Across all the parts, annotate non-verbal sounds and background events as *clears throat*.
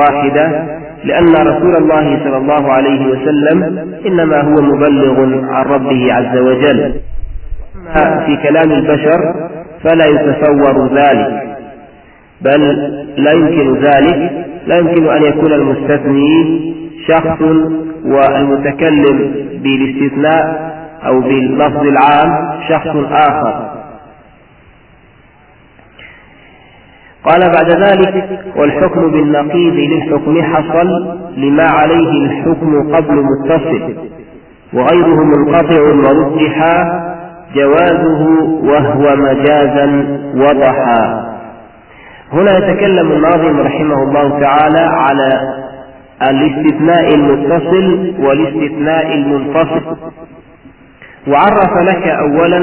واحدة لأن رسول الله صلى الله عليه وسلم إنما هو مبلغ عن ربه عز وجل. في كلام البشر فلا يتصور ذلك بل لا يمكن ذلك لا يمكن أن يكون المستثني شخص والمتكلم بالاستثناء أو باللفظ العام شخص آخر. قال بعد ذلك والحكم بالنقيض للحكم حصل لما عليه الحكم قبل متصل وغيره منقطع ورجحا جوازه وهو مجازا وضحا. هنا يتكلم الناظم رحمه الله تعالى على الاستثناء المتصل والاستثناء المنفصل. وعرف لك اولا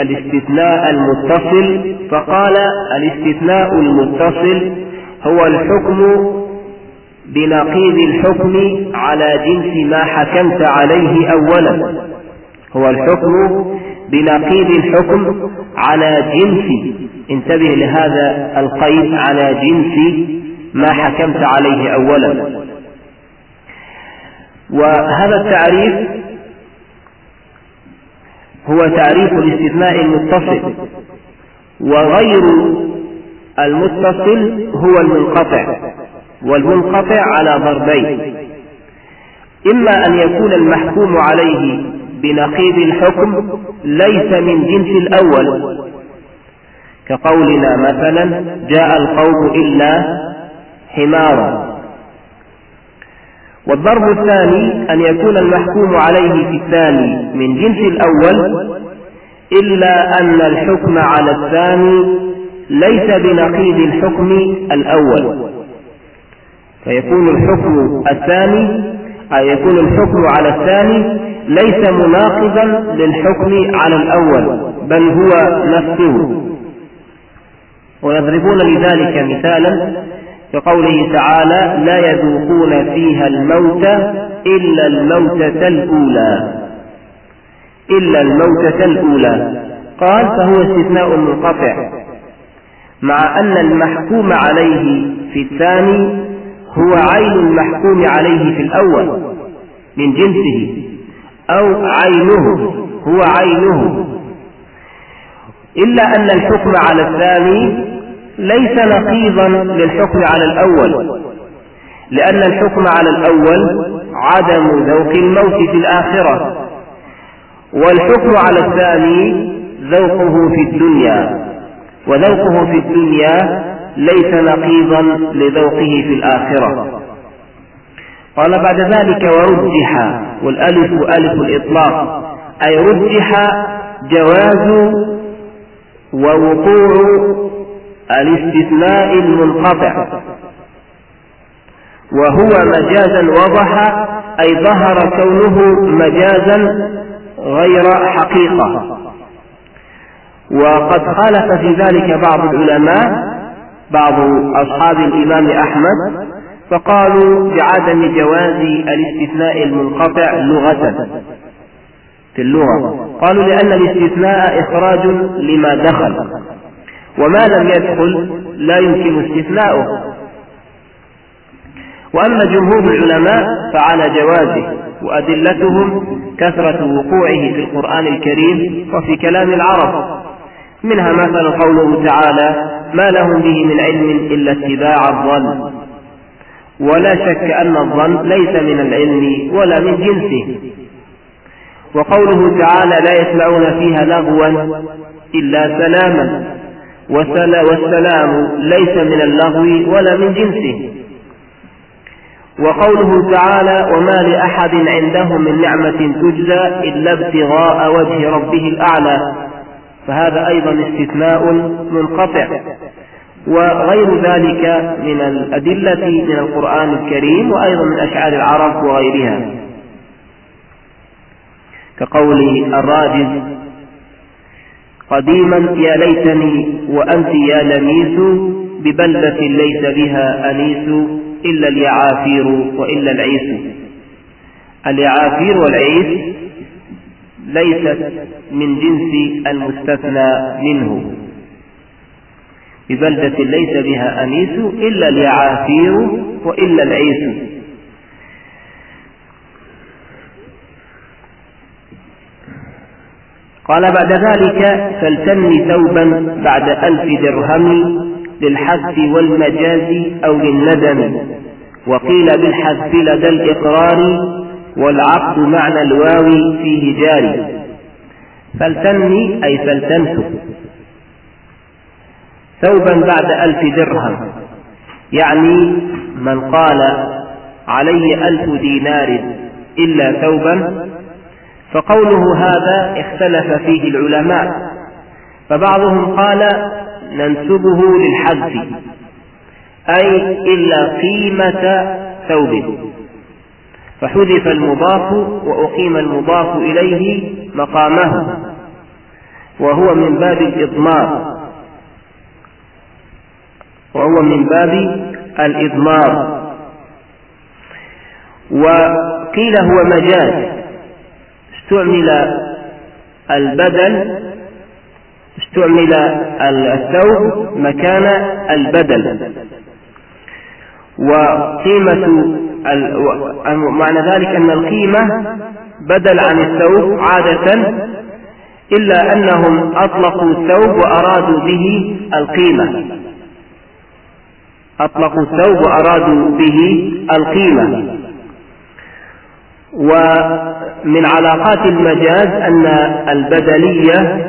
الاستثناء المتصل فقال الاستثناء المتصل هو الحكم بنقيض الحكم على جنس ما حكمت عليه اولا. هو الحكم بنقيض الحكم على جنس. انتبه لهذا القيد على جنس ما حكمت عليه اولا. وهذا التعريف هو تعريف الاستثناء المتصل وغير المتصل هو المنقطع والمنقطع على ضربين. إما أن يكون المحكوم عليه بنقيض الحكم ليس من جنس الأول. كقولنا مثلا جاء القوم إلا حمارا. والضرب الثاني أن يكون المحكوم عليه في الثاني من جنس الأول إلا أن الحكم على الثاني ليس بنقيض الحكم الأول. فيكون الحكم الثاني أي يكون الحكم على الثاني ليس مناقضا للحكم على الأول بل هو نفسه. ويضربون لذلك مثالا كقوله تعالى لا يذوقون فيها الموت إلا الموتة الأولى. إلا الموتة الأولى. قال فهو استثناء منقطع. مع أن المحكوم عليه في الثاني هو عين المحكوم عليه في الأول من جنسه أو عينه هو عينه. إلا أن الحكم على الثاني ليس نقيضا للحكم على الأول. لأن الحكم على الأول عدم ذوق الموت في الآخرة والحكم على الثاني ذوقه في الدنيا. وذوقه في الدنيا ليس نقيضا لذوقه في الآخرة. قال بعد ذلك ورجح والألف ألف الإطلاق أي رجح جواز ووقوع الاستثناء المنقطع. وهو مجازا وضح أي ظهر كونه مجازا غير حقيقة. وقد خالف في ذلك بعض العلماء بعض أصحاب الإمام أحمد فقالوا بعدم جواز الاستثناء المنقطع لغة. في اللغة. قالوا لأن الاستثناء إخراج لما دخل. وما لم يدخل لا يمكن استثناؤه. وأما جمهور العلماء فعلى جوازه وأدلتهم كثرة وقوعه في القرآن الكريم وفي كلام العرب. منها مثلا قوله تعالى ما لهم به من علم إلا اتباع الظن ولا شك أن الظن ليس من العلم ولا من جنسه. وقوله تعالى لا يسمعون فيها لغوا إلا سلاما والسلام ليس من اللغو ولا من جنسه. وقوله تعالى وما لأحد عنده من نعمة تجزى إلا ابتغاء وجه ربه الأعلى فهذا أيضا استثناء منقطع. وغير ذلك من الأدلة من القرآن الكريم وأيضا من أشعار العرب وغيرها. كقول الراجز قديما يا ليتني وأنت يا لميس ببلدة ليس بها أنيس إلا اليعافير وإلا العيس. اليعافير والعيس ليست من جنس المستثنى منه. ببلدة ليس بها أنيس إلا اليعافير وإلا العيس. قال بعد ذلك فلتني ثوبا بعد ألف درهم للحذف والمجاز أو للندم. وقيل بالحذف لدى الإقرار والعقد معنى الواو فيه جاري فلتني أي فلتنسك ثوبا بعد ألف درهم. يعني من قال علي ألف دينار إلا ثوبا فقوله هذا اختلف فيه العلماء. فبعضهم قال ننسبه للحذف أي إلا قيمة ثوب. فحذف المضاف وأقيم المضاف إليه مقامه وهو من باب الإضمار. وهو من باب الإضمار. وقيل هو مجاز استعمل البدل استعمل الثوب مكان البدل وقيمة معنى ذلك أن القيمة بدل عن الثوب عادة إلا أنهم أطلقوا الثوب وأرادوا به القيمة. أطلقوا الثوب وأرادوا به القيمة. ومن علاقات المجاز أن البدلية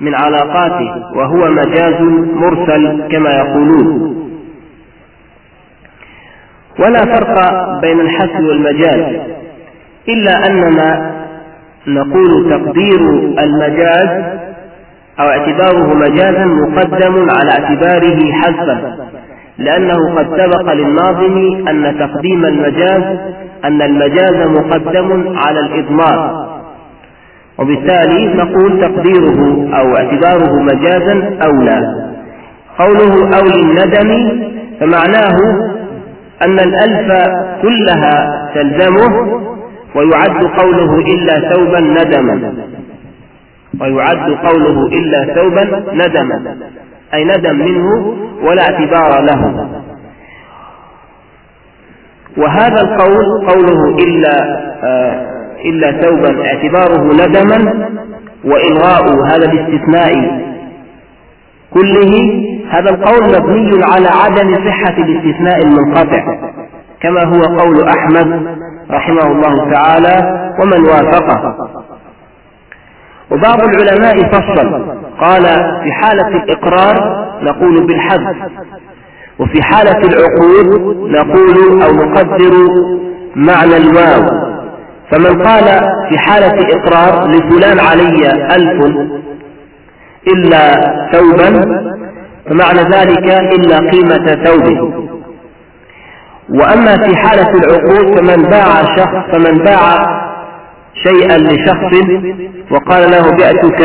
من علاقاته وهو مجاز مرسل كما يقولون. ولا فرق بين الحسب والمجاز إلا أننا نقول تقدير المجاز أو اعتباره مجازا مقدم على اعتباره حذفا. لأنه قد سبق للناظم أن تقديم المجاز أن المجاز مقدم على الإضمار. وبالتالي نقول تقديره أو اعتباره مجازا أولى قوله أو للندم فمعناه أن الألف كلها تلزمه ويعد قوله إلا ثوبا ندما. ويعد قوله إلا ثوبا ندما. أي ندم منه ولا اعتبار له. وهذا القول قوله إلا آه إلا ثوبا اعتباره ندما وإلغاء هذا الاستثناء كله هذا القول مبني على عدم صحة الاستثناء المنقطع كما هو قول أحمد رحمه الله تعالى ومن وافقه وبعض العلماء فصل قال في حالة الإقرار نقول بالحذف. وفي حالة العقود نقول أو نقدر معنى الواو. فمن قال في حالة إقرار لفلان علي ألف إلا ثوبا فمعنى ذلك إلا قيمة ثوبه. وأما في حالة العقود فمن باع شخص فمن باع شيئا لشخص وقال له بعتك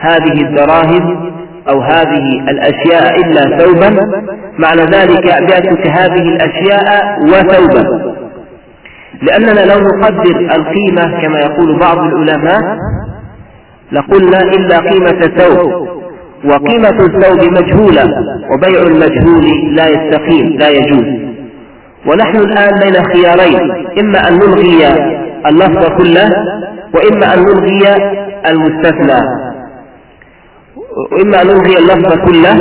هذه الدراهم أو هذه الأشياء إلا ثوبا معنى ذلك بعتك هذه الأشياء وثوبا. لأننا لو نقدر القيمة كما يقول بعض العلماء لقلنا إلا قيمة الثوب وقيمة الثوب مجهولة وبيع المجهول لا يستقيم لا يجوز. ونحن الآن بين خيارين إما أن نلغي اللفظ كله وإما أن نلغي المستثنى. وإما أن نلغي اللفظ كله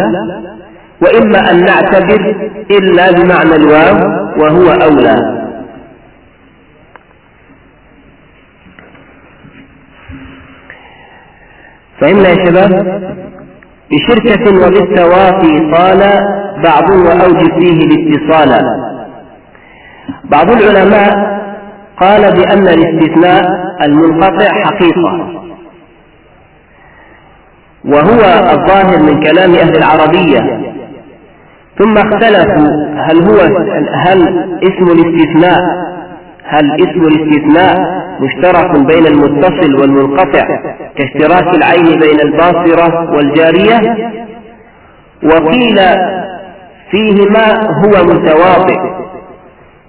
وإما أن نعتبر إلا بمعنى الواو وهو أولى. فإما يا شباب بشركة وبالتوافي طال بعض وأوجب فيه الاتصال بعض العلماء قال بأن الاستثناء المنقطع حقيقة. وهو الظاهر من كلام أهل العربية. ثم اختلفوا هل هو هل اسم الاستثناء هل اسم الاستثناء مشترك بين المتصل والمنقطع كاشتراك العين بين الباصرة والجارية؟ وقيل فيهما هو متواطئ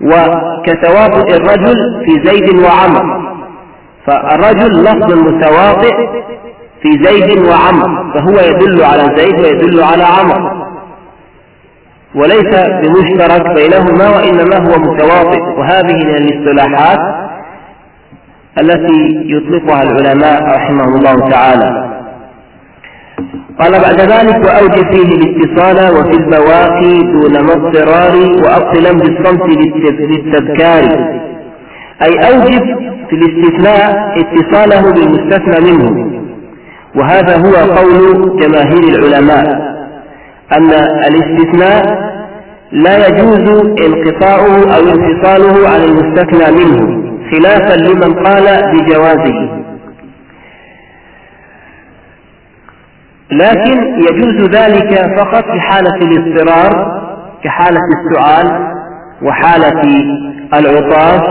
وكتواطئ الرجل في زيد وعمر. فالرجل لفظ متواطئ في زيد وعمر فهو يدل على زيد ويدل على عمر. وليس بمشترك بينهما وإنما هو متواطئ. وهذه من الاصطلاحات التي يطلقها العلماء رحمهم الله تعالى. قال بعد ذلك وأوجب فيه الاتصال وفي البواقي دون اضطرار وأبطلا بالصمت للتذكار. أي أوجب في الاستثناء اتصاله بالمستثنى منه. وهذا هو قول جماهير العلماء أن الاستثناء لا يجوز انقطاعه أو انفصاله عن المستثنى منه خلافا لمن قال بجوازه. لكن يجوز ذلك فقط في حالة الاضطرار كحالة السؤال وحالة العطاس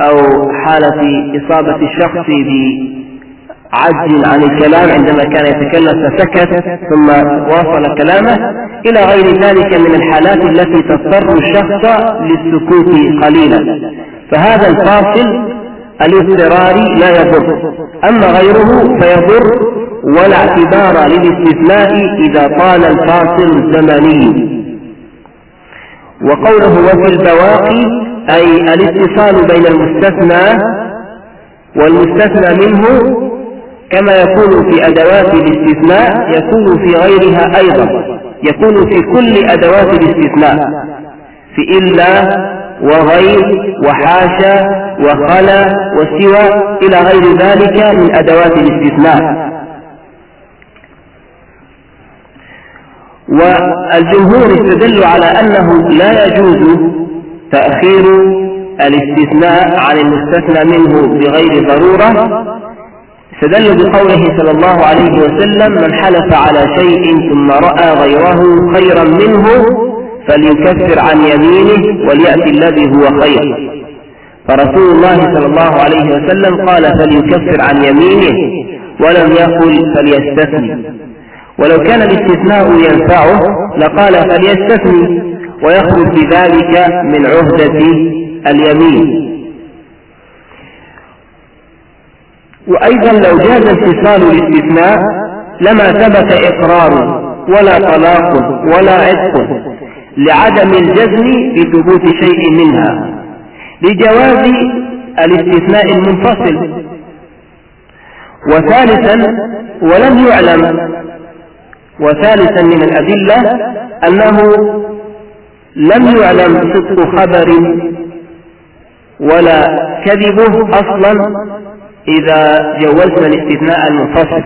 أو حالة إصابة الشخص بعجز عن الكلام عندما كان يتكلم فسكت ثم واصل كلامه. إلى غير ذلك من الحالات التي تضطر الشخص للسكوت قليلا. فهذا الفاصل الاضطراري لا يضر. أما غيره فيضر. ولا اعتبار للاستثناء إذا طال الفاصل الزمني وقوله وفي البواقي أي الاتصال بين المستثنى والمستثنى منه كما يكون في أدوات الاستثناء يكون في غيرها أيضا. يكون في كل أدوات الاستثناء. في إلا وغير وحاشا وخلا وسوى إلى غير ذلك من أدوات الاستثناء. والجمهور استدل على أنه لا يجوز تأخير الاستثناء عن المستثنى منه بغير ضرورة. استدلوا بقوله صلى الله عليه وسلم من حلف على شيء ثم رأى غيره خيرا منه فليكفر عن يمينه وليأتي الذي هو خير. فرسول الله صلى الله عليه وسلم قال فليكفر عن يمينه ولم يقل فليستثني. ولو كان الاستثناء ينفعه لقال فليستثني ويخرج بذلك من عهدة اليمين. وأيضا لو جاز اتصال الاستثناء لما ثبت إقرار ولا طلاق ولا عتق لعدم الجزم بثبوت شيء منها لجواز الاستثناء المنفصل. وثالثا ولم يعلم وثالثا من الأدلة أنه لم يعلم صدق خبر ولا كذبه أصلا إذا جوزنا الاستثناء المنفصل.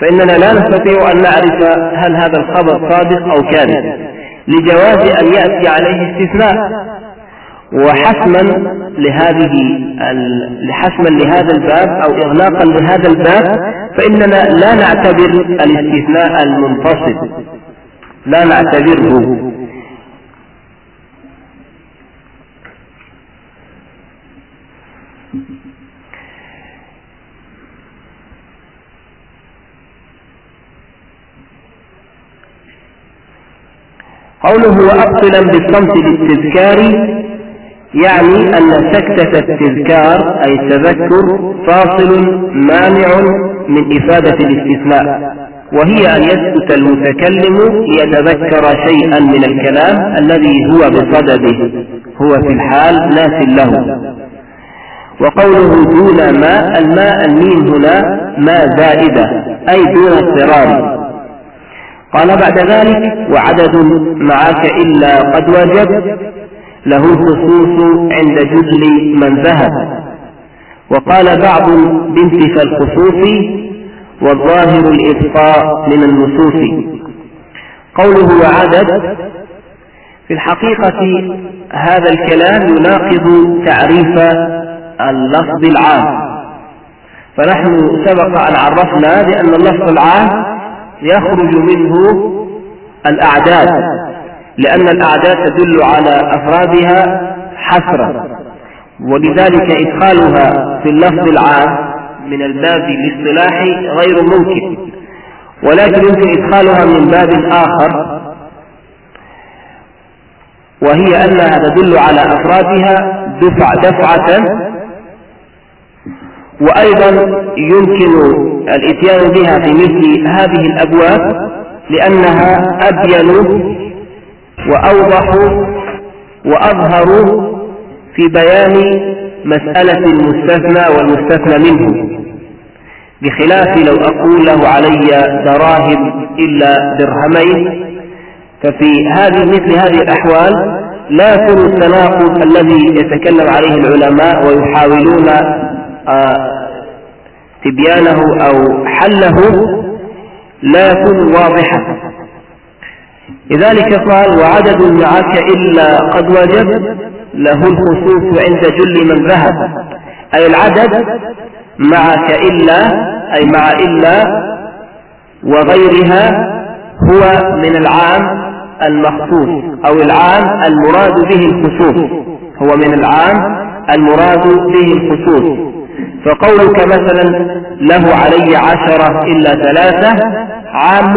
فإننا لا نستطيع أن نعرف هل هذا الخبر صادق أو كاذب. لجواز أن يأتي عليه استثناء وحسما لهذه حسما لهذا الباب أو إغلاقا لهذا الباب فإننا لا نعتبر الاستثناء المنفصل. لا نعتبره. قوله وأبطلا بالصمت للتذكار يعني أن سكتة التذكار أي التذكر فاصل مانع من إفادة الاستثناء. وهي أن يسكت المتكلم ليتذكر شيئا من الكلام الذي هو بصدده هو في الحال ناس له. وقوله دون ماء الماء الميم هنا ماء زائدة أي دون اضطرار. قال بعد ذلك وعدد معك إلا قد وجب له الخصوص عند جزل من ذهب. وقال بعض بانتفى الخصوص والظاهر الإبقاء من النصوص. قوله وعدد في الحقيقة هذا الكلام يناقض تعريف اللفظ العام. فنحن سبق أن عرفنا بأن اللفظ العام يخرج منه الأعداد. لأن الأعداد تدل على أفرادها حسرة. ولذلك إدخالها في اللفظ العام من الباب الاصطلاحي غير ممكن. ولكن يمكن إدخالها من باب آخر وهي أنها تدل على أفرادها دفع دفعة وأيضا يمكن الإتيان بها في مثل هذه الأبواب لأنها أبين وأوضح وأظهر في بيان مسألة المستثنى والمستثنى منه بخلاف لو أقول له علي دراهم إلا درهمين ففي هذه مثل هذه الأحوال لا يكون التناقض الذي يتكلم عليه العلماء ويحاولون آه، تبيانه أو حله لا يكون واضحا. لذلك قال وعدد معك إلا قد وجب له الخصوص عند جل من ذهب. أي العدد معك إلا أي مع إلا وغيرها هو من العام المخصوص أو العام المراد به الخصوص. هو من العام المراد به الخصوص. فقولك مثلا له علي عشرة إلا ثلاثة عام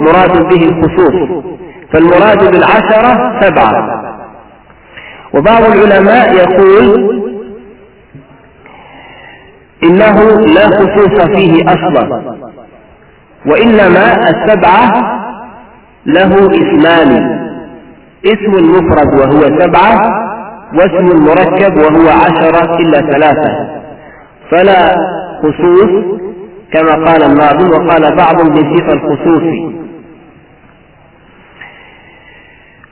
مراد به الخصوص. فالمراد بالعشرة سبعة. وبعض العلماء يقول إنه لا خصوص فيه أصلا وإنما السبعة له اسمان. اسم مفرد وهو سبعة واسم مركب وهو عشرة إلا ثلاثة. فلا خصوص كما قال الناظم وقال بعض بصفة الخصوص.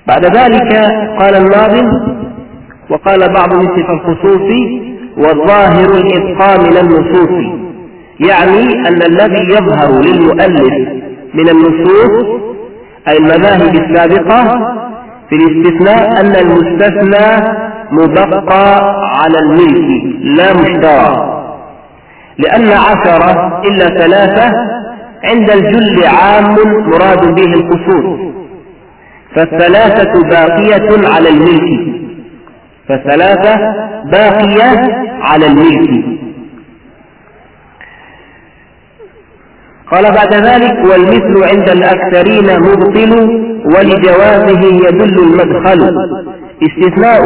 بعد ذلك قال الناظم وقال بعض بصفة الخصوص والظاهر الإبقاء من النصوص يعني أن الذي يظهر للمؤلف من النصوص أي المذاهب السابقة في الاستثناء أن المستثنى مبقى على الملك لا مشترى لأن عشرة إلا ثلاثة عند الجل عام مراد به الخصوص. فالثلاثة باقية على الملك. فالثلاثة باقية على الملك. قال بعد ذلك والمثل عند الأكثرين مبطل ولجوازه يدل المدخل. استثناء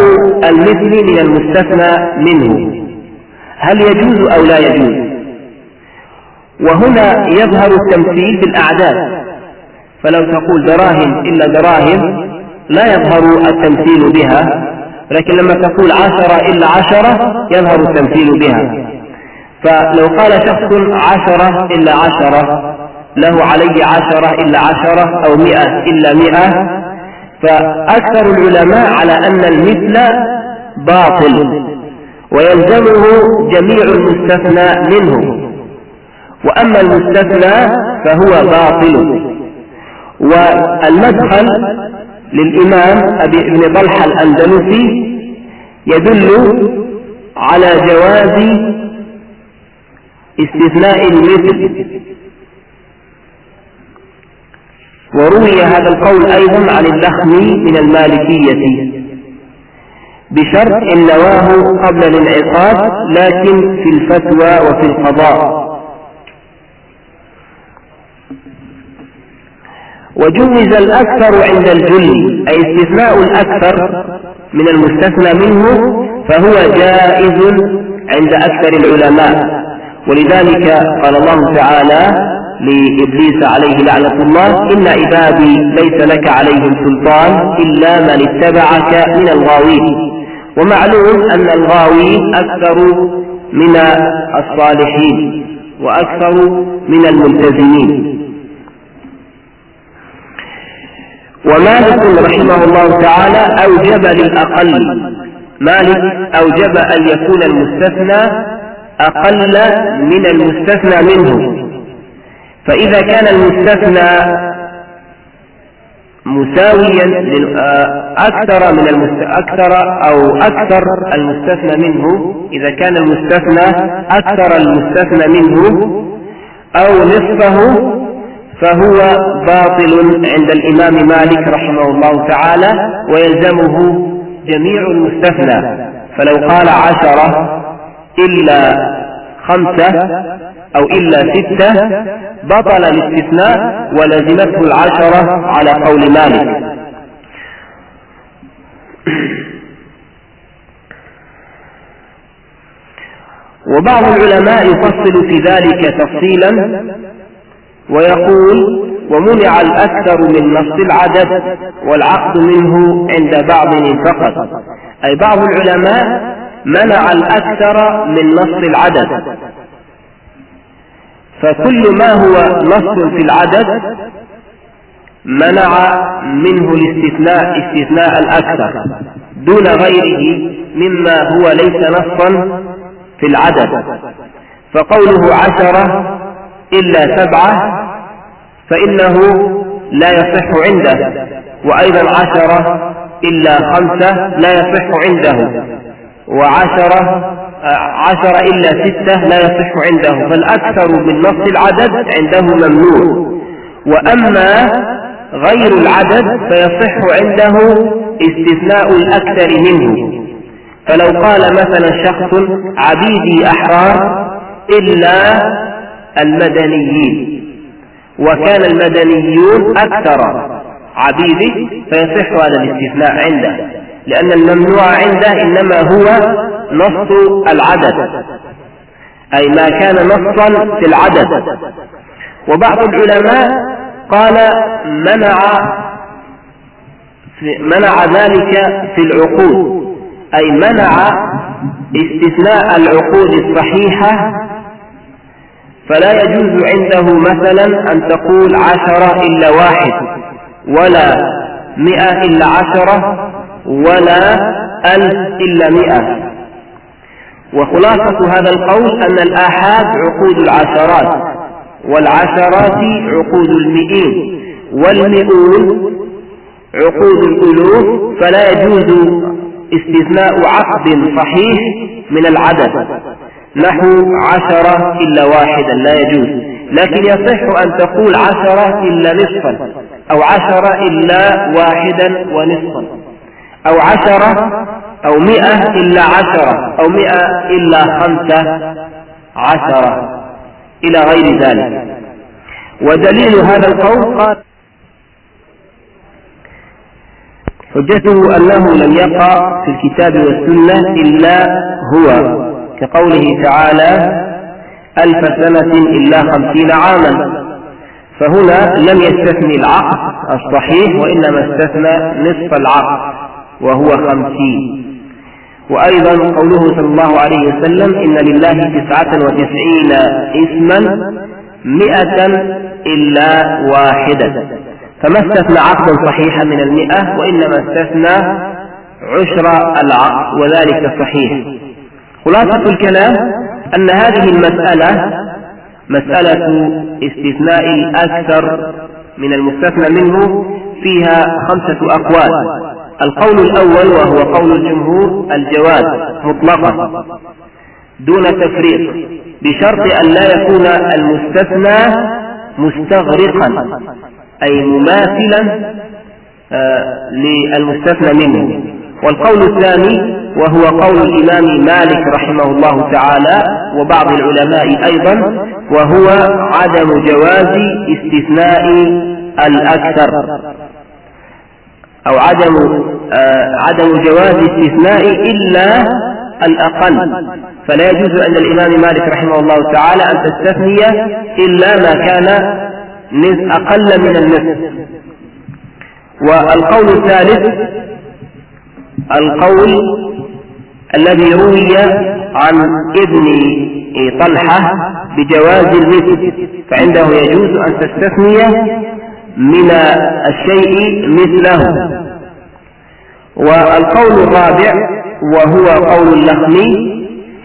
المثل من المستثنى منه. هل يجوز أو لا يجوز؟ وهنا يظهر التمثيل بالأعداد فلو تقول دراهم إلا دراهم لا يظهر التمثيل بها لكن لما تقول عشرة إلا عشرة يظهر التمثيل بها. فلو قال شخص عشرة إلا عشرة له علي عشرة إلا عشرة أو مئة إلا مئة فأكثر العلماء على أن المثل باطل ويلزمه جميع المستثنى منه. وأما المستثنى فهو باطل. والمدخل للإمام أبي ابن طلحة الأندلسي يدل على جواز استثناء المثل. وروي هذا القول أيضا عن اللخمي من المالكية بشرط إن نواه قبل الانعقاد لكن في الفتوى وفي القضاء. وجوز الأكثر عند الجل أي استثناء الأكثر من المستثنى منه فهو جائز عند أكثر العلماء. ولذلك قال الله تعالى لإبليس عليه لعنة الله إن عبادي ليس لك عليهم سلطان إلا من اتبعك من الغاوين. ومعلوم أن الغاوين أكثر من الصالحين وأكثر من الملتزمين. ومالك رحمه الله تعالى أوجب للأقل. مالك أوجب أن يكون المستثنى أقل من المستثنى منه. فإذا كان المستثنى مساويا آه، أكثر من أكثر أو أكثر المستثنى منه إذا كان المستثنى أكثر المستثنى منه أو نصفه فهو باطل عند الإمام مالك رحمه الله تعالى ويلزمه جميع المستثنى. فلو قال عشرة إلا خمسة أو إلا ستة بطل الاستثناء ولزمته العشرة على قول مالك. وبعض العلماء يفصل في ذلك تفصيلا ويقول ومنع الأكثر من نص العدد والعقد منه عند بعض فقط. أي بعض العلماء منع الأكثر من نص العدد. فكل ما هو نص في العدد منع منه الاستثناء استثناء الأكثر. دون غيره مما هو ليس نصا في العدد. فقوله عشرة إلا سبعة فإنه لا يصح عنده وأيضا عشرة إلا خمسة لا يصح عنده وعشرة عشرة إلا ستة لا يصح عنده فالأكثر من نص العدد عنده ممنوع. وأما غير العدد فيصح عنده استثناء الأكثر منه. فلو قال مثلا شخص عبيدي أحرار إلا المدنيين. وكان المدنيون أكثر عبيده فيصح هذا الاستثناء عنده لأن الممنوع عنده إنما هو نص العدد أي ما كان نصا في العدد. وبعض العلماء قال منع منع ذلك في العقود أي منع استثناء العقود الصحيحة فلا يجوز عنده مثلا أن تقول عشرة إلا واحد ولا مئة إلا عشرة ولا ألف إلا مئة. وخلاصة هذا القول أن الآحاد عقود العشرات والعشرات عقود المئين والمئون عقود الألوف فلا يجوز استثناء عقد صحيح من العدد. نحو عشرة إلا واحدا لا يجوز. لكن يصح أن تقول عشرة إلا نصفا أو عشرة إلا واحدا ونصفا. أو عشرة أو مئة إلا عشرة أو مئة إلا خمسة عشرة إلى غير ذلك. ودليل هذا القول قال حجته أنه لم يقع في الكتاب والسنة إلا هو. كقوله تعالى ألف سنة إلا خمسين عاما. فهنا لم يستثني العقد الصحيح وإنما استثنى نصف العقد وهو خمسين. وأيضا قوله صلى الله عليه وسلم إن لله تسعة وتسعين اسما مئة إلا واحدة. فما استثنى عقدا صحيحا من المئة وإنما استثنى عشر العقد وذلك صحيح. خلاصة الكلام أن هذه المسألة مسألة استثناء الأكثر من المستثنى منه فيها خمسة أقوال. القول الأول وهو قول الجمهور الجواز مطلقا دون تفريق بشرط أن لا يكون المستثنى مستغرقا أي مماثلا آه، للمستثنى منه. والقول الثاني وهو قول الإمام مالك رحمه الله تعالى وبعض العلماء أيضا وهو عدم جواز استثناء الأكثر أو عدم آه عدم جواز استثناء إلا الأقل. فلا يجوز أن الإمام مالك رحمه الله تعالى أن تستثني إلا ما كان أقل من النصف. والقول الثالث القول الذي روي عن ابن طلحة بجواز المثل فعنده يجوز أن تستثني من الشيء مثله. والقول الرابع وهو قول اللخمي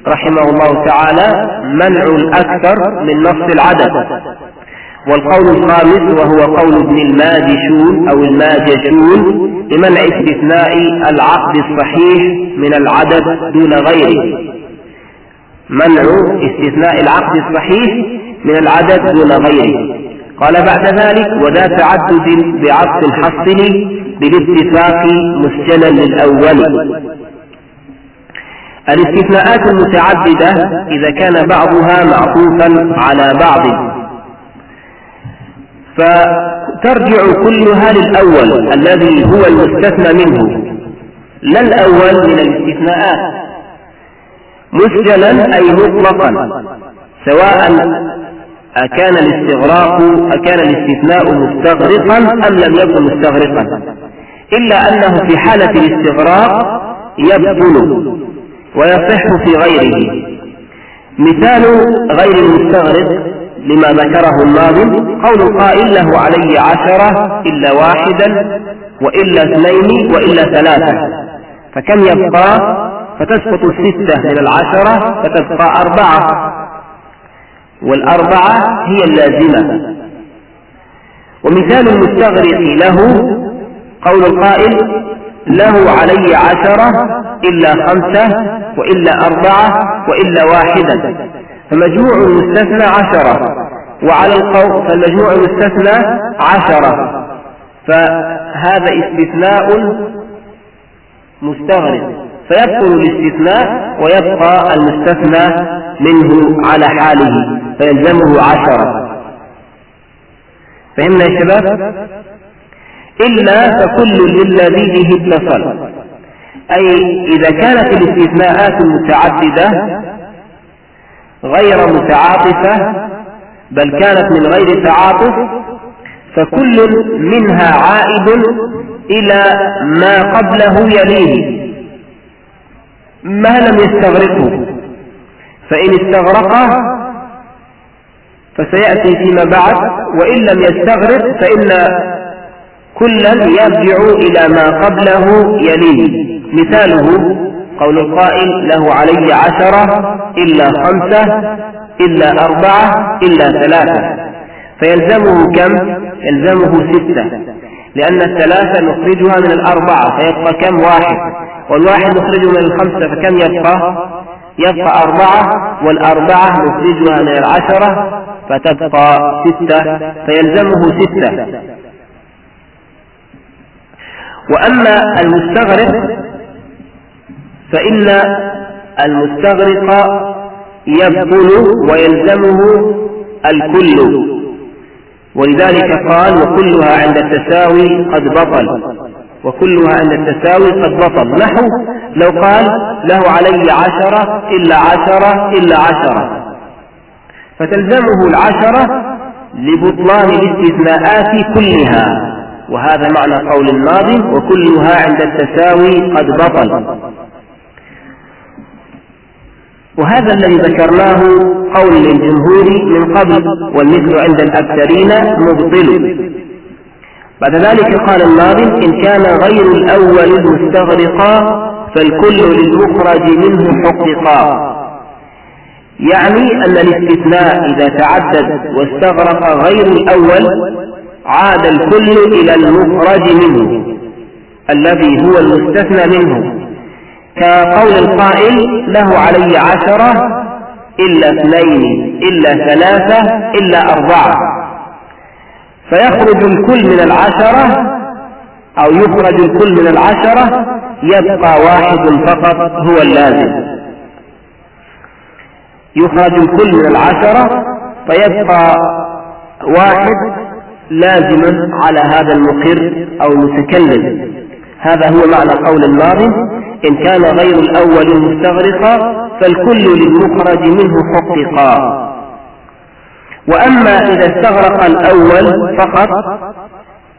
رحمه الله تعالى منع الأكثر من نص العدد. والقول الخامس وهو قول ابن الماجشون أو الماجشون بمنع استثناء العقد الصحيح من العدد دون غيره. منع استثناء العقد الصحيح من العدد دون غيره. قال بعد ذلك وذا تعدد بعقد الحصل بالاتفاق مسجلا للأول. الاستثناءات المتعددة إذا كان بعضها معطوفا على بعض. فترجع كلها للأول الذي هو المستثنى منه لا الأول من الاستثناءات. مسجلا أي مطلقا سواء أكان الاستغراق أكان الاستثناء مستغرقا أم لم يكن مستغرقا. إلا أنه في حالة الاستغراق يبطل ويصح في غيره. مثال غير المستغرق لما ذكره الناظم قول القائل له علي عشرة إلا واحدا وإلا اثنين وإلا ثلاثة. فكم يبقى؟ فتسقط الستة من العشرة فتبقى أربعة. والأربعة هي اللازمة. ومثال المستغرق له قول القائل له علي عشرة إلا خمسة وإلا أربعة وإلا واحدا فمجموع المستثنى عشرة. وعلى القول فالمجموع المستثنى عشرة. فهذا استثناء مستغرق فيبطل الاستثناء ويبقى المستثنى منه على حاله فيلزمه عشرة. فهمنا يا شباب؟ إلا فكل للذي به اتصل. أي إذا كانت الاستثناءات المتعددة غير متعاطفة بل كانت من غير تعاطف فكل منها عائد إلى ما قبله يليه. ما لم يستغرقه؟ فإن استغرقه فسيأتي فيما بعد وإن لم يستغرق فإن كلا يرجع إلى ما قبله يليه. مثاله قول القائل له علي عشرة إلا خمسة إلا أربعة إلا ثلاثة. فيلزمه كم؟ يلزمه ستة. لأن الثلاثة نخرجها من الأربعة فيبقى كم؟ واحد. والواحد نخرجه من الخمسة فكم يبقى؟ يبقى أربعة والأربعة نخرجها من العشرة فتبقى ستة فيلزمه ستة. وأما المستغرق فإن المستغرق يبطل ويلزمه الكل. ولذلك قال وكلها عند التساوي قد بطل. وكلها عند التساوي قد بطل. نحو لو قال له علي عشرة إلا عشرة إلا عشرة. فتلزمه العشرة لبطلان الاستثناءات كلها. وهذا معنى قول الناظم وكلها عند التساوي قد بطل. وهذا الذي ذكرناه قول للجمهور من قبل والمثل عند الأكثرين مبطل. بعد ذلك قال الناظم إن كان غير الأول مستغرقا فالكل للمخرج منه حققا يعني أن الاستثناء إذا تعدد واستغرق غير الأول عاد الكل إلى المخرج منه الذي هو المستثنى منه. كقول القائل له علي عشرة إلا اثنين إلا ثلاثة إلا أربعة. فيخرج الكل من العشرة أو يخرج الكل من العشرة يبقى واحد فقط هو اللازم. يخرج الكل من العشرة فيبقى واحد لازما على هذا المقر أو المتكلم. هذا هو معنى قول الماضي. إن كان غير الأول مستغرقا فالكل للمخرج منه حققا. وأما إذا استغرق الأول فقط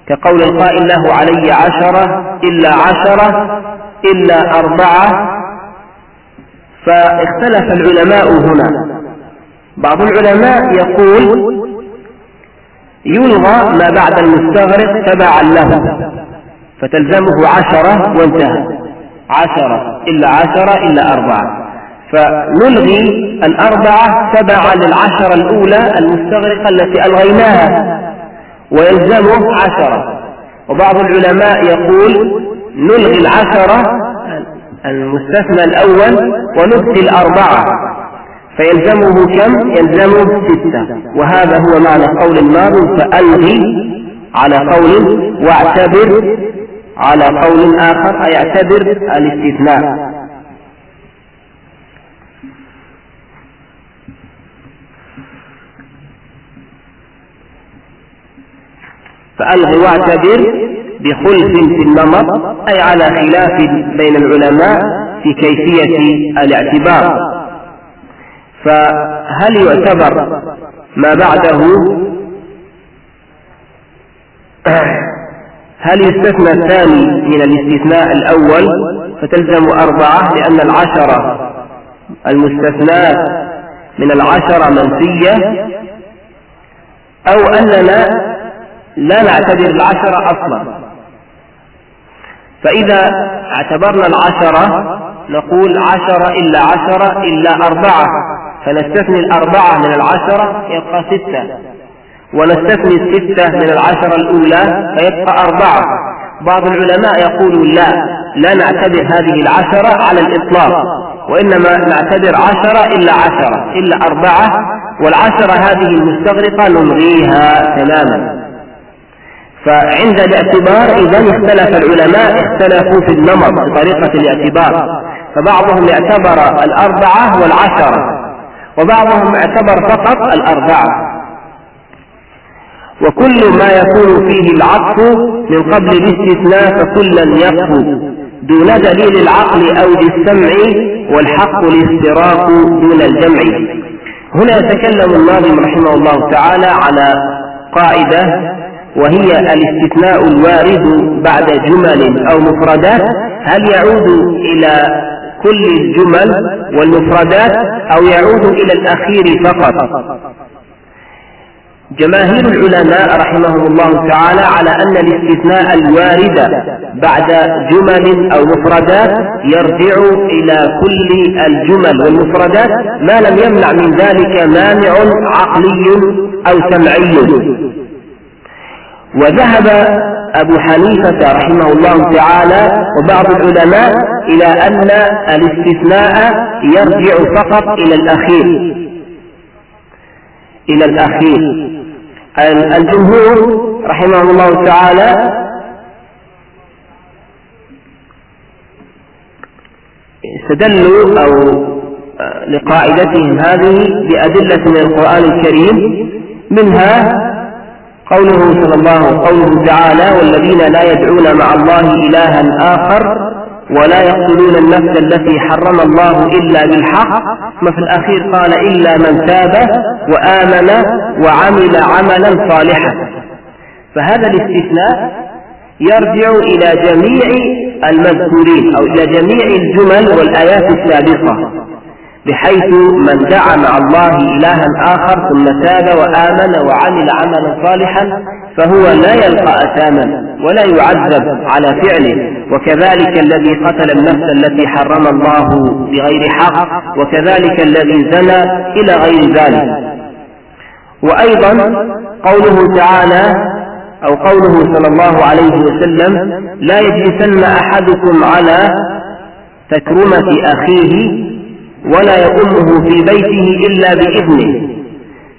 كقول القائل له علي عشرة إلا عشرة إلا أربعة فاختلف العلماء هنا. بعض العلماء يقول يلغى ما بعد المستغرق تبعا له. فتلزمه عشرة وانتهى. عشرة إلا عشرة إلا أربعة. فنلغي الأربعة تبعا للعشرة الأولى المستغرقة التي ألغيناها ويلزمه عشرة. وبعض العلماء يقول نلغي العشرة المستثنى الأول ونبقي الأربعة. فيلزمه كم؟ يلزمه ستة. وهذا هو معنى قول الماضي فألغي على قول واعتبر على قول آخر أي اعتبر الاستثناء. فألغ واعتبر بخلف في النمط أي على خلاف بين العلماء في كيفية الاعتبار. فهل يعتبر ما بعده؟ هل يستثنى الثاني من الاستثناء الأول؟ فتلزم أربعة لأن العشرة المستثناة من العشرة منفية أو أننا لا نعتبر العشرة أصلا. فإذا اعتبرنا العشرة نقول عشرة إلا عشرة إلا أربعة فنستثني الأربعة من العشرة يبقى ستة. ونستثني الستة من العشرة الأولى فيبقى أربعة. بعض العلماء يقول لا لا نعتبر هذه العشرة على الإطلاق وإنما نعتبر عشرة إلا عشرة إلا أربعة والعشرة هذه المستغرقة نلغيها تماما. فعند الاعتبار إذا اختلف العلماء اختلفوا في النمط في طريقة الاعتبار. فبعضهم اعتبر الأربعة والعشرة وبعضهم اعتبر فقط الأربعة. وكل ما يكون فيه العطف من قبل الاستثناء فكلا يقف دون دليل العقل أو للسمع والحق الافتراق دون الجمع. هنا يتكلم الناظم رحمه الله تعالى على قاعدة وهي الاستثناء الوارد بعد جمل أو مفردات. هل يعود إلى كل الجمل والمفردات أو يعود إلى الأخير فقط؟ جماهير العلماء رحمهم الله تعالى على أن الاستثناء الوارد بعد جمل أو مفردات يرجع إلى كل الجمل والمفردات ما لم يمنع من ذلك مانع عقلي أو سمعي. وذهب أبو حنيفة رحمه الله تعالى وبعض العلماء إلى أن الاستثناء يرجع فقط إلى الأخير. إلى الأخير. الجمهور رحمهم الله تعالى. استدلوا أو لقاعدتهم هذه بأدلة من القرآن الكريم. منها قوله صلى الله قوله تعالى والذين لا يدعون مع الله إلها آخر ولا يقتلون النفس التي حرم الله إلا بالحق. ثم في الأخير قال إلا من تاب وآمن وعمل عملا صالحا. فهذا الاستثناء يرجع إلى جميع المذكورين أو إلى جميع الجمل والآيات السابقة. بحيث من دعا مع الله إلها آخر ثم تاب وآمن وعمل عملا صالحا فهو لا يلقى أثاما ولا يعذب على فعله. وكذلك الذي قتل النفس التي حرم الله بغير حق وكذلك الذي زنى إلى غير ذلك. وأيضا قوله تعالى أو قوله صلى الله عليه وسلم لا يجلسن أحدكم على تكرمة أخيه ولا يؤمه في بيته إلا بإذنه.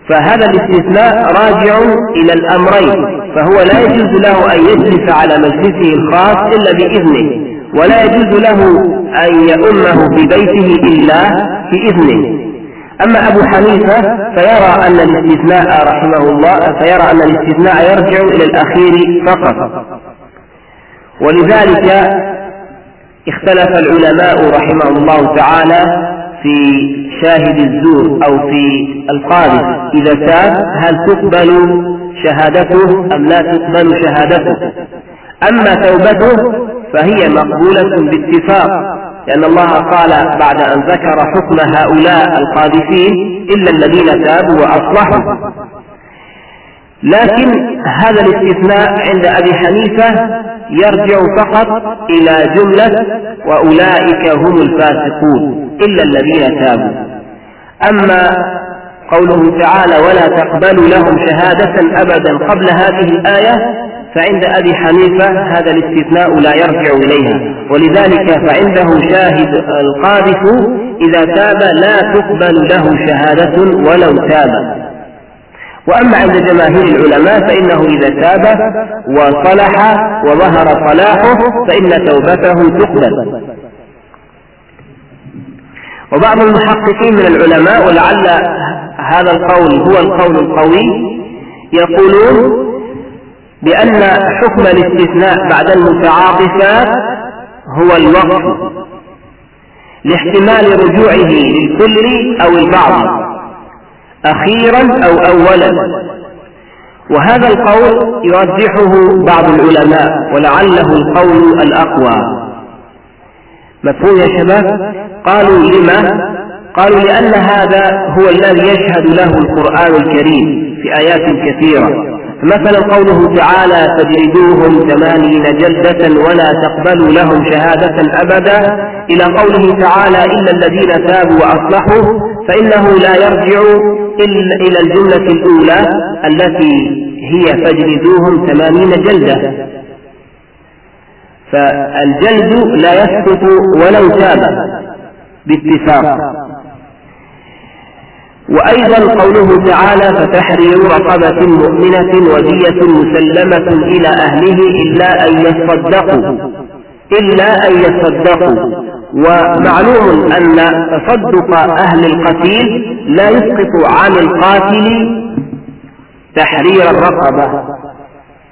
فهذا الاستثناء راجع إلى الأمرين فهو لا يجوز له أن يجلس على مجلسه الخاص إلا بإذنه ولا يجوز له أن يؤمه في بيته إلا بإذنه. أما أبو حنيفة فيرى أن الاستثناء رحمه الله فيرى أن الاستثناء يرجع إلى الأخير فقط. ولذلك اختلف العلماء رحمهم الله تعالى في شاهد الزور أو في القاذف إذا تاب هل تقبل شهادته أم لا تقبل شهادته؟ أما توبته فهي مقبولة باتفاق لأن الله قال بعد أن ذكر حكم هؤلاء القاذفين إلا الذين تابوا وأصلحوا. لكن هذا الاستثناء عند أبي حنيفة يرجع فقط إلى جملة وأولئك هم الفاسقون إلا الذين تابوا. أما قوله تعالى ولا تقبلوا لهم شهادة أبدا قبل هذه الآية فعند أبي حنيفة هذا الاستثناء لا يرجع إليها ولذلك فعنده شاهد القاذف إذا تاب لا تقبل له شهادة ولو تاب. وأما عند جماهير العلماء فإنه إذا تاب وصلح وظهر صلاحه فإن توبته تقبل. وبعض المحققين من العلماء ولعل هذا القول هو القول القوي يقولون بأن حكم الاستثناء بعد المتعاطفات هو الوقف لاحتمال رجوعه للكل أو البعض. أخيرا أو أولا. وهذا القول يرجحه بعض العلماء ولعله القول الأقوى. مفهوم يا شباب؟ قالوا لما؟ قالوا لأن هذا هو الذي يشهد له القرآن الكريم في آيات كثيرة. مثلا قوله تعالى فاجلدوهم ثمانين جلدة ولا تقبلوا لهم شهادة أبدا. إلى قوله تعالى إلا الذين تابوا وأصلحوا فإنه لا يرجع إلى الجملة الأولى التي هي فاجلدوهم ثمانين جلدة. فالجلد لا يسقط ولو تاب. باتفاق. وأيضا قوله تعالى فتحرير رقبة مؤمنة ودية مسلمة إلى أهله إلا أن يصدقوا. إلا أن يصدقوا. ومعلوم أن تصدق أهل القتيل لا يسقط عن القاتل تحرير الرقبة.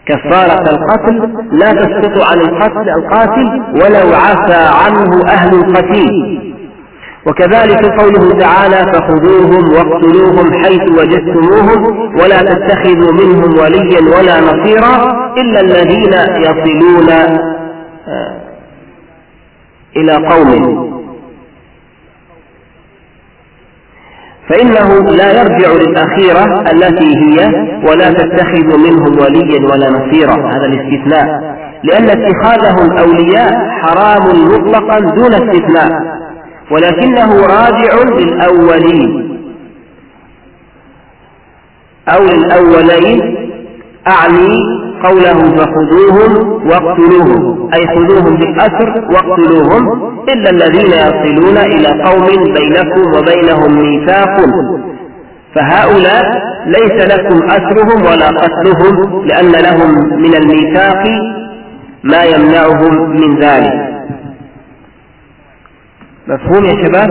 كفارة القتل لا تسقط عن القتل القاتل ولو عفى عنه أهل القتيل. وكذلك قوله تعالى فخذوهم واقتلوهم حيث وجدتموهم ولا تتخذوا منهم وليا ولا نصيرا إلا الذين يصلون. آه، إلى قوم. فإنه لا يرجع للأخيرة التي هي ولا تتخذ منهم وليا ولا نصيرا. هذا الاستثناء. لأن اتخاذهم أولياء حرام مطلقا دون استثناء. ولكنه راجع للأولين. أو للأولين أعني قوله فخذوهم واقتلوهم. أي خذوهم بالأسر واقتلوهم إلا الذين يصلون إلى قوم بينكم وبينهم ميثاق. فهؤلاء ليس لكم أسرهم ولا قتلهم لأن لهم من الميثاق ما يمنعهم من ذلك. مفهوم يا شباب؟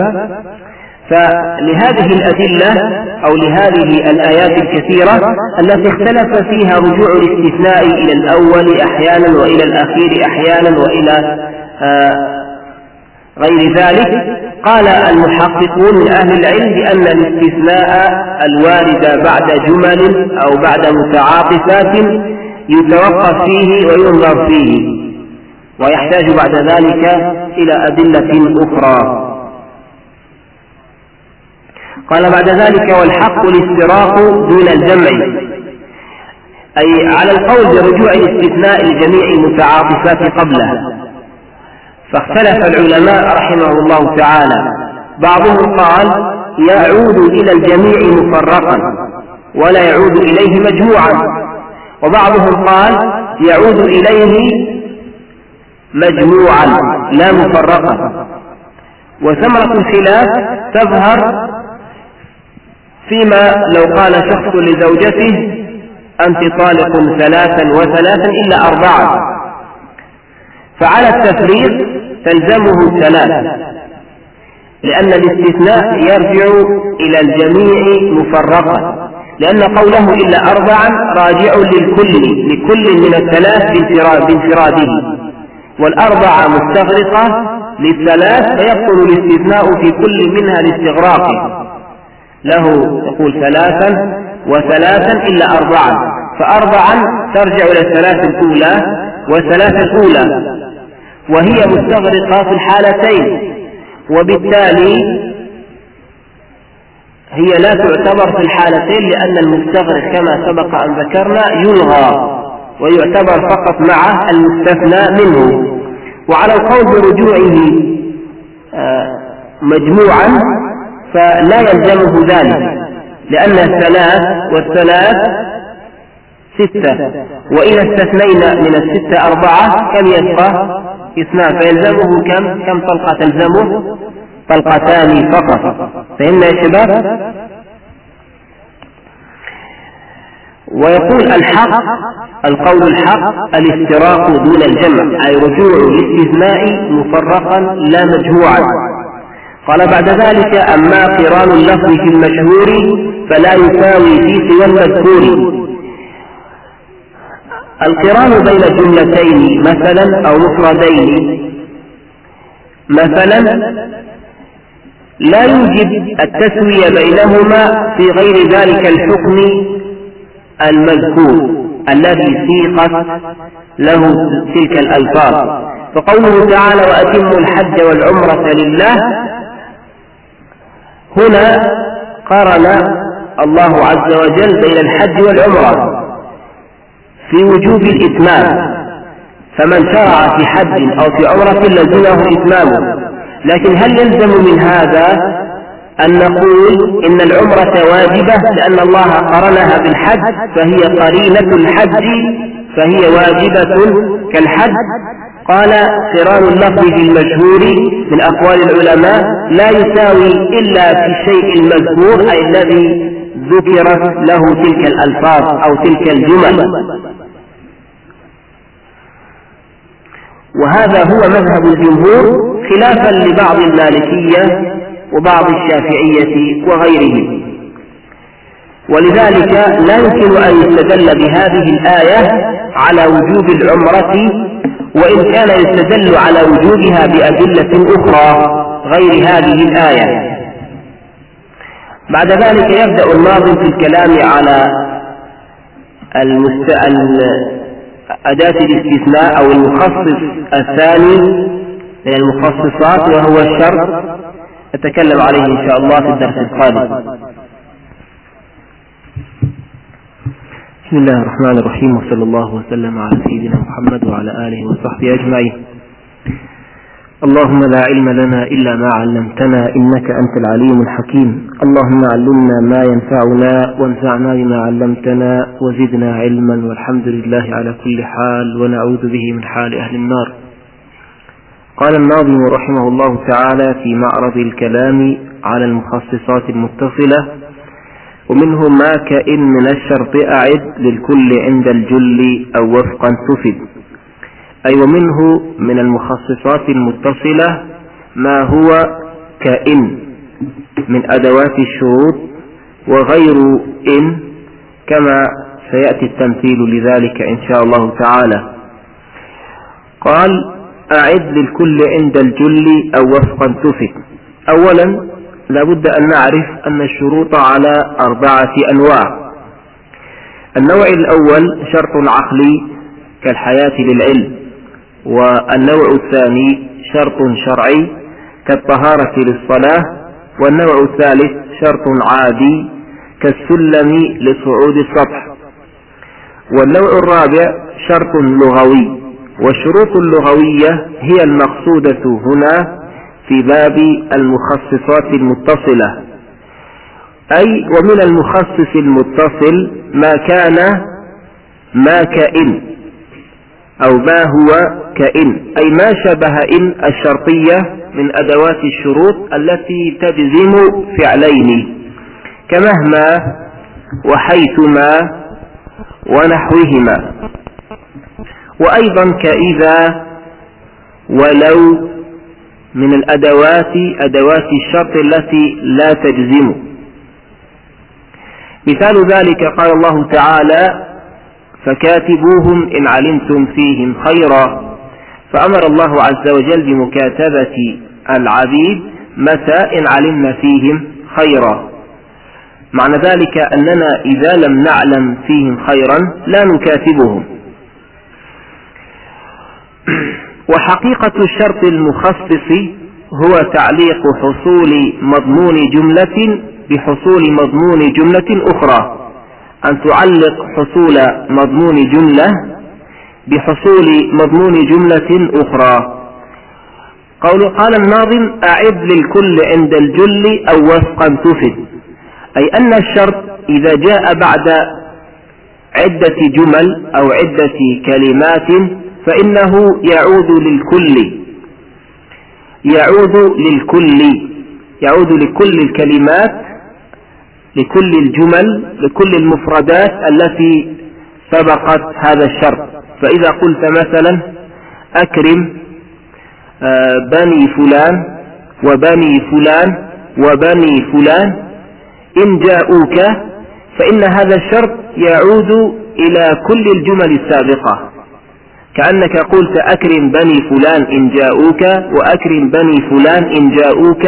فلهذه الأدلة أو لهذه الآيات الكثيرة التي اختلف فيها رجوع الاستثناء إلى الأول أحيانا وإلى الأخير أحيانا وإلى آه غير ذلك قال المحققون من أهل العلم بأن الاستثناء الوارد بعد جمل أو بعد متعاطفات يتوقف فيه وينظر فيه ويحتاج بعد ذلك إلى أدلة أخرى. قال بعد ذلك والحق الافتراق دون الجمع. أي على القول برجوع الاستثناء لجميع المتعاطفات قبله. فاختلف العلماء رحمه الله تعالى. بعضهم قال يعود إلى الجميع مفرقا ولا يعود إليه مجموعا. وبعضهم قال يعود إليه مجموعا لا مفرقا. وثمرة الخلاف تظهر فيما لو قال شخص لزوجته أنت طالق ثلاثا وثلاثا إلا أربعة. فعلى التفريق تلزمه الثلاث لأن الاستثناء يرجع إلى الجميع مفرقا لأن قوله إلا أربعا راجع للكل لكل من الثلاث بانفراده. والأربعة مستغرقة للثلاث فيبطل الاستثناء في كل منها لاستغراقه. له يقول ثلاثا وثلاثا إلا أربعا. فأربعا ترجع إلى الثلاث الأولى والثلاثة الأولى. وهي مستغرقة في الحالتين. وبالتالي هي لا تعتبر في الحالتين لأن المستغرق كما سبق أن ذكرنا يلغى ويعتبر فقط مع المستثنى منه. وعلى القول برجوعه آه، مجموعا فلا يلزمه ذلك لأن الثلاث والثلاث ستة وإذا استثنينا من الستة أربعة كم يبقى؟ اثنان فيلزمه كم؟ كم طلقة تلزمه؟ طلقتان فقط. فهمنا يا شباب ويقول الحق القول الحق الافتراق دون الجمع أي رجوع الاستثناء مفرقا لا مجموعا. قال بعد ذلك أما قران اللفظ في المشهور فلا يساوي في سوى المذكور. القران بين الجملتين مثلا أو مفردين. مثلا لا يوجب التسوية بينهما في غير ذلك الحكم المذكور الذي سيقت له تلك الألفاظ. فقوله تعالى وأتموا الحج والعمرة لله هنا قارن الله عز وجل بين الحج والعمرة في وجوب الإتمام. فمن شرع في حج أو في عمرة لزمه إتمامه لكن هل يلزم من هذا أن نقول إن العمرة واجبة لأن الله قرنها بالحج فهي قرينة الحج فهي واجبة كالحج قال قران اللفظ في المشهور من أقوال العلماء لا يساوي إلا في الشيء المذكور أي الذي ذكرت له تلك الألفاظ أو تلك الجمل. وهذا هو مذهب الجمهور خلافا لبعض المالكية وبعض الشافعية وغيرهم. ولذلك لا يمكن أن يستدل بهذه الآية على وجوب العمرة وإن كان يستدل على وجوبها بأدلة أخرى غير هذه الآية. بعد ذلك يبدأ الناظم في الكلام على المست... أداة الاستثناء أو المخصص الثاني من المخصصات وهو الشرط. نتكلم عليه إن شاء الله في الدرس القادم. بسم الله الرحمن الرحيم وصلى الله وسلم على سيدنا محمد وعلى آله وصحبه أجمعين. اللهم لا علم لنا إلا ما علمتنا إنك أنت العليم الحكيم. اللهم علمنا ما ينفعنا وانفعنا بما علمتنا وزدنا علما والحمد لله على كل حال ونعوذ به من حال أهل النار. قال الناظم رحمه الله تعالى في معرض الكلام على المخصصات المتصلة ومنه ما كإن من الشرط أعد للكل عند الجل أو وفقا تفد أي ومنه من المخصصات المتصلة ما هو كإن من أدوات الشروط وغير إن كما سيأتي التمثيل لذلك إن شاء الله تعالى. قال أعد للكل عند الجل أو وفقا تفد أولا لابد أن نعرف أن الشروط على أربعة أنواع. النوع الأول شرط العقل كالحياة للعلم والنوع الثاني شرط شرعي كالطهارة للصلاة والنوع الثالث شرط عادي كالسلم لصعود السطح والنوع الرابع شرط لغوي والشروط اللغوية هي المقصودة هنا في باب المخصصات المتصلة. أي ومن المخصص المتصل ما كان ما كإن أو ما هو كإن. أي ما شبه إن الشرطية من أدوات الشروط التي تجزم فعلين كمهما وحيثما ونحوهما. وأيضا كإذا ولو من الأدوات أدوات الشرط التي لا تجزم. مثال ذلك قال الله تعالى فكاتبوهم إن علمتم فيهم خيرا. فأمر الله عز وجل بمكاتبة العبيد متى إن علمنا فيهم خيرا. معنى ذلك أننا إذا لم نعلم فيهم خيرا لا نكاتبهم. وحقيقة الشرط المخصص هو تعليق حصول مضمون جملة بحصول مضمون جملة أخرى. أن تعلق حصول مضمون جملة بحصول مضمون جملة أخرى. قول قال الناظم أعد للكل عند الجل أو وفقا تفد. أي أن الشرط إذا جاء بعد عدة جمل أو عدة كلمات فإنه يعود للكل. يعود للكل. يعود لكل الكلمات لكل الجمل لكل المفردات التي سبقت هذا الشرط. فإذا قلت مثلا أكرم آه، بني فلان وبني فلان وبني فلان إن جاءوك فإن هذا الشرط يعود إلى كل الجمل السابقة. كأنك قلت أكرم بني فلان إن جاءوك وأكرم بني فلان إن جاءوك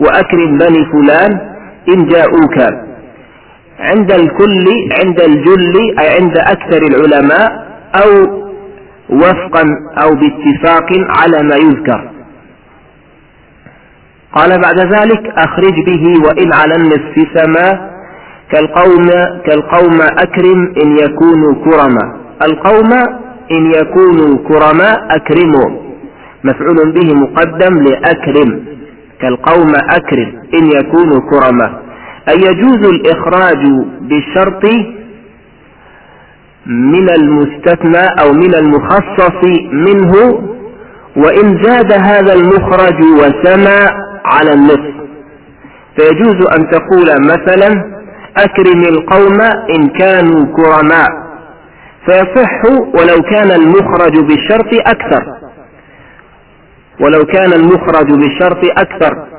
وأكرم بني فلان إن جاءوك. عند الكل عند الجل أي عند أكثر العلماء أو وفقا أو باتفاق على ما يذكر. قال بعد ذلك أخرج به وإن على النصف سما كالقوم كالقوم أكرم إن يكونوا كرما. القوم إن يكونوا كرما أكرموا. مفعول به مقدم لأكرم كالقوم أكرم إن يكونوا كرما أي يجوز الإخراج بالشرط من المستثنى أو من المخصص منه وإن زاد هذا المخرج وسمى على النصف. فيجوز أن تقول مثلا أكرم القوم إن كانوا كرماء. فيصح ولو كان المخرج بالشرط أكثر. ولو كان المخرج بالشرط أكثر.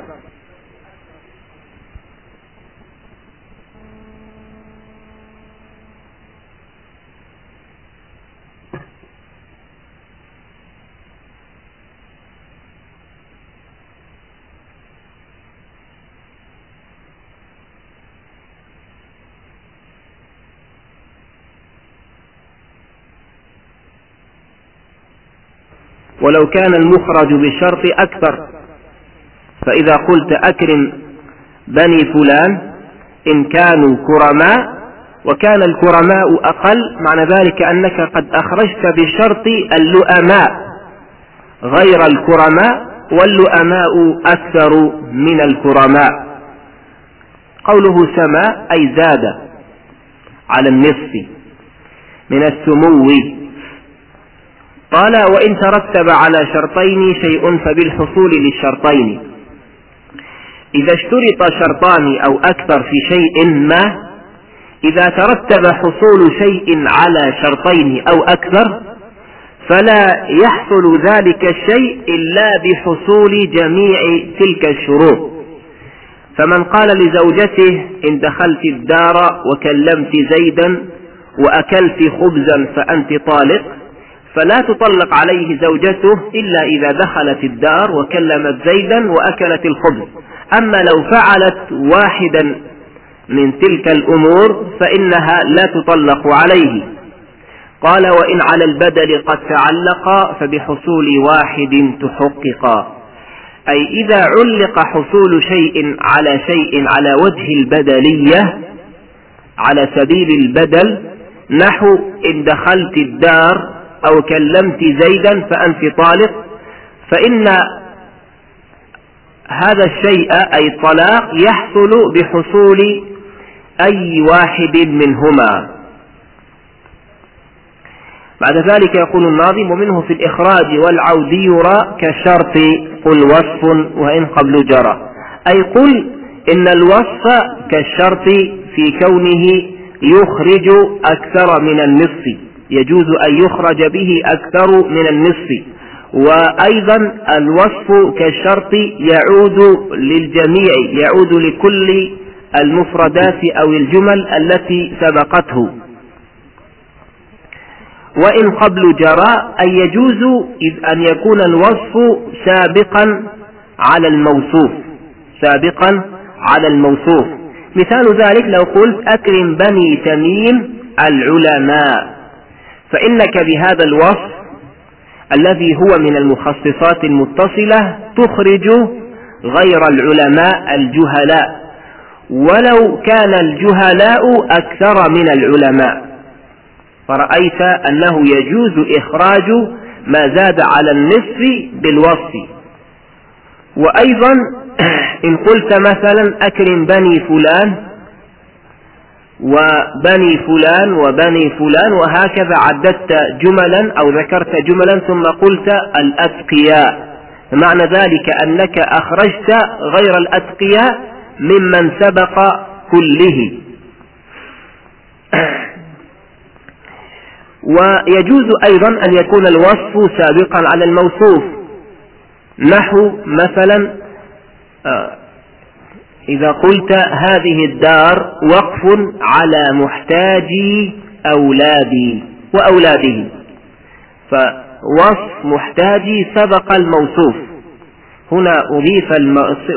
ولو كان المخرج بالشرط أكثر. فإذا قلت أكرم بني فلان إن كانوا كرماء وكان الكرماء أقل معنى ذلك أنك قد أخرجت بشرط اللؤماء. غير الكرماء واللؤماء أكثر من الكرماء. قوله سما أي زاد على النصف من السمو. قال وإن ترتب على شرطين شيء فبالحصول للشرطين. إذا اشترط شرطان أو أكثر في شيء ما إذا ترتب حصول شيء على شرطين أو أكثر فلا يحصل ذلك الشيء إلا بحصول جميع تلك الشروط. فمن قال لزوجته إن دخلت الدار وكلمت زيدا وأكلت خبزا فأنت طالق فلا تطلق عليه زوجته إلا إذا دخلت الدار وكلمت زيدا وأكلت الخبز. أما لو فعلت واحدا من تلك الأمور فإنها لا تطلق عليه. قال وإن على البدل قد تعلق فبحصول واحد تحققا. أي إذا علق حصول شيء على شيء على وجه البدلية على سبيل البدل نحو إن دخلت الدار أو كلمت زيدا فأنت طالق فإن هذا الشيء أي الطلاق يحصل بحصول أي واحد منهما. بعد ذلك يقول الناظم ومنه في الإخراج والعود يرى كشرط قل وصف وإن قبل جرى. أي قل إن الوصف كالشرط في كونه يخرج أكثر من النصف. يجوز أن يخرج به أكثر من النصف. وأيضا الوصف كالشرط يعود للجميع يعود لكل المفردات أو الجمل التي سبقته. وإن قبل جرى أن يجوز إذ أن يكون الوصف سابقا على الموصوف. سابقا على الموصوف. مثال ذلك لو قلت أكرم بني تميم العلماء. فإنك بهذا الوصف الذي هو من المخصصات المتصلة تخرج غير العلماء الجهلاء ولو كان الجهلاء أكثر من العلماء. فرأيت أنه يجوز إخراج ما زاد على النصف بالوصف. وأيضا *clears throat* إن قلت مثلا أكرم بني فلان وبني فلان وبني فلان وهكذا عددت جملا أو ذكرت جملا ثم قلت الأتقياء. معنى ذلك أنك أخرجت غير الأتقياء ممن سبق كله. *clears throat* ويجوز أيضا أن يكون الوصف سابقا على الموصوف. نحو مثلا آه، إذا قلت هذه الدار وقف على محتاجي أولادي وأولاده فوصف محتاجي سبق الموصوف. هنا أضيف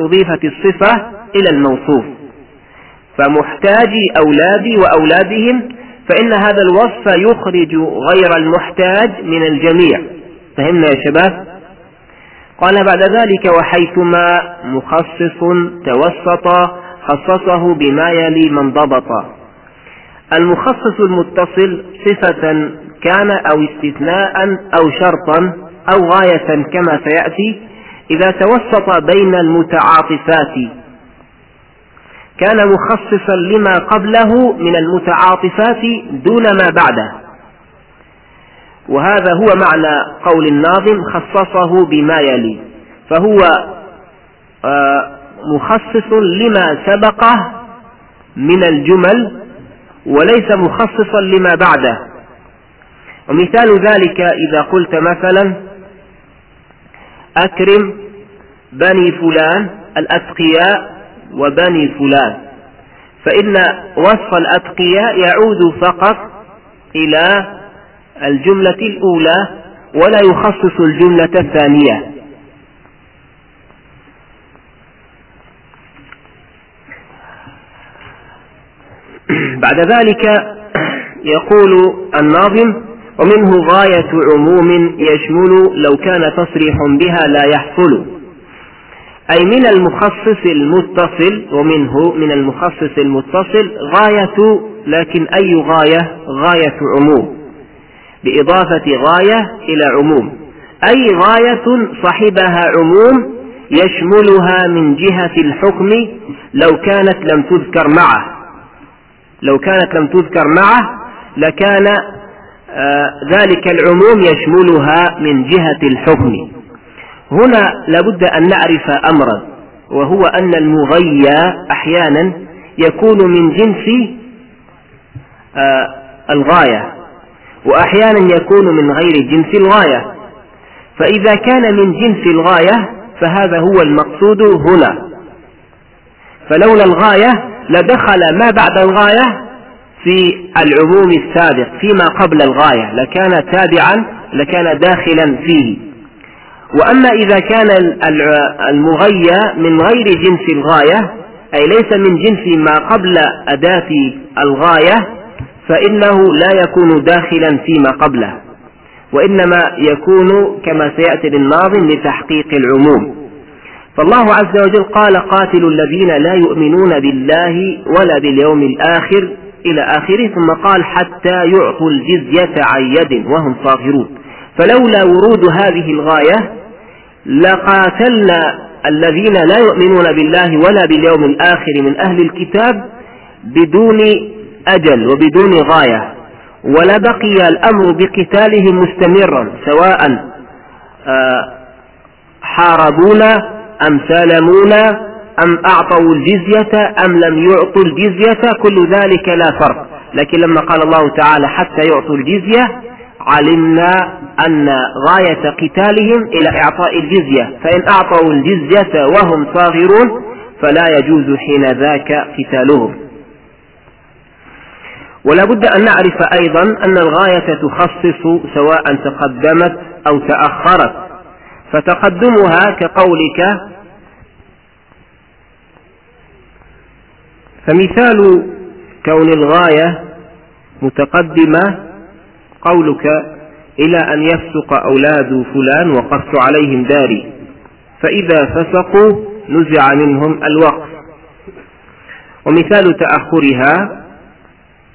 أضيفت الصفة إلى الموصوف. فمحتاجي أولادي وأولادهم فإن هذا الوصف يخرج غير المحتاج من الجميع. فهمنا يا شباب؟ قال بعد ذلك وحيثما مخصص توسط خصصه بما يلي من ضبط. المخصص المتصل صفة كان أو استثناء أو شرطا أو غاية كما سيأتي إذا توسط بين المتعاطفات. كان مخصصا لما قبله من المتعاطفات دون ما بعده. وهذا هو معنى قول الناظم خصصه بما يلي فهو آه، مخصص لما سبقه من الجمل وليس مخصصا لما بعده. ومثال ذلك إذا قلت مثلا أكرم بني فلان الأتقياء وبني فلان فإن وصف الأتقياء يعود فقط إلى الجملة الأولى ولا يخصص الجملة الثانية. *clears throat* بعد ذلك يقول الناظم ومنه غاية عموم يشمل لو كان تصريح بها لا يحصل. أي من المخصص المتصل ومنه من المخصص المتصل غاية لكن أي غاية؟ غاية عموم. بإضافة غاية إلى عموم. أي غاية صحبها عموم يشملها من جهة الحكم لو كانت لم تذكر معه. لو كانت لم تذكر معه لكان آه ذلك العموم يشملها من جهة الحكم. هنا لابد أن نعرف أمرا وهو أن المغيى أحيانا يكون من جنس آه الغاية. وأحيانا يكون من غير جنس الغاية. فإذا كان من جنس الغاية فهذا هو المقصود هنا. فلولا الغاية لدخل ما بعد الغاية في العموم السابق فيما قبل الغاية لكان تابعا لكان داخلا فيه. وأما إذا كان المغيى من غير جنس الغاية أي ليس من جنس ما قبل أداة الغاية فإنه لا يكون داخلا فيما قبله وإنما يكون كما سيأتي للناظم لتحقيق العموم. فالله عز وجل قال قاتلوا الذين لا يؤمنون بالله ولا باليوم الآخر إلى آخره ثم قال حتى يعطوا الجزية عن يد وهم صاغرون. فلولا ورود هذه الغاية لقاتلنا الذين لا يؤمنون بالله ولا باليوم الآخر من أهل الكتاب بدون أجل وبدون غاية ولبقي الأمر بقتالهم مستمرا سواء آه، حاربونا أم سالمونا أم أعطوا الجزية أم لم يعطوا الجزية كل ذلك لا فرق. لكن لما قال الله تعالى حتى يعطوا الجزية علمنا أن غاية قتالهم إلى إعطاء الجزية. فإن أعطوا الجزية وهم صاغرون فلا يجوز حين ذاك قتالهم. ولا بد أن نعرف أيضا أن الغاية تخصص سواء تقدمت أو تأخرت. فتقدمها كقولك فمثال كون الغاية متقدمة قولك إلى أن يفسق أولاد فلان وقصت عليهم داري. فإذا فسقوا نزع منهم الوقف. ومثال تأخرها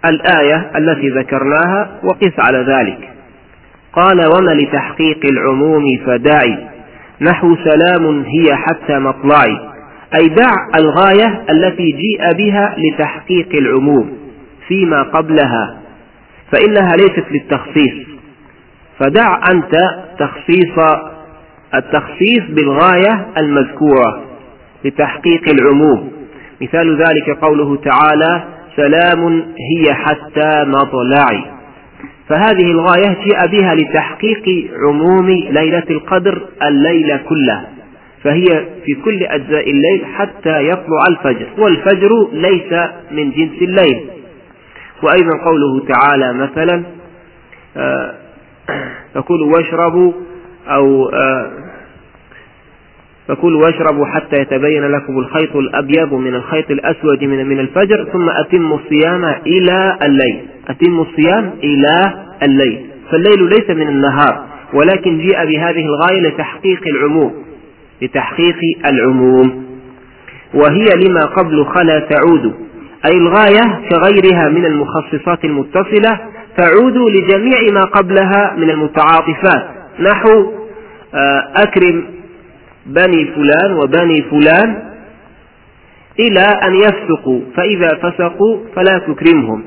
الآية التي ذكرناها وقس على ذلك. قال وما لتحقيق العموم فداعي. نحو سلام هي حتى مطلعي. أي دع الغاية التي جيء بها لتحقيق العموم فيما قبلها فإنها ليست للتخصيص. فدع أنت تخصيص التخصيص بالغاية المذكورة لتحقيق العموم. مثال ذلك قوله تعالى سلام هي حتى مطلعي. فهذه الغاية جاء بها لتحقيق عموم ليلة القدر الليلة كلها فهي في كل أجزاء الليل حتى يطلع الفجر. والفجر ليس من جنس الليل. وأيضا قوله تعالى مثلا آه، فكلوا واشربوا أو آه، فكلوا واشربوا حتى يتبين لكم الخيط الأبيض من الخيط الأسود من من الفجر ثم أتموا الصيام إلى الليل. أتموا الصيام إلى الليل. فالليل ليس من النهار ولكن جيء بهذه الغاية لتحقيق العموم. لتحقيق العموم. وهي لما قبل خلا تعود. أي الغاية كغيرها من المخصصات المتصلة تعود لجميع ما قبلها من المتعاطفات. نحو آه، أكرم بني فلان وبني فلان إلى أن يفسقوا فإذا فسقوا فلا تكرمهم.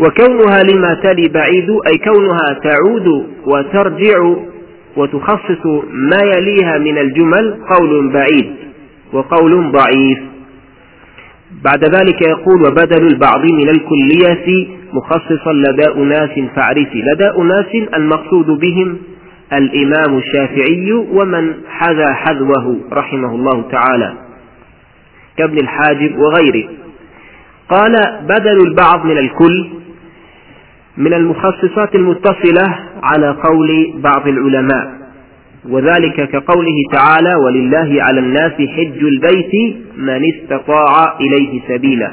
وكونها لما تلي بعيد أي كونها تعود وترجع وتخصص ما يليها من الجمل قول بعيد وقول ضعيف. بعد ذلك يقول وبدل البعض من الكلية مخصصا لدى أناس فاعرفي. لدى أناس المقصود بهم الإمام الشافعي ومن حذا حذوه رحمه الله تعالى كابن الحاجب وغيره. قال بدل البعض من الكل من المخصصات المتصلة على قول بعض العلماء وذلك كقوله تعالى ولله على الناس حج البيت من استطاع إليه سبيلا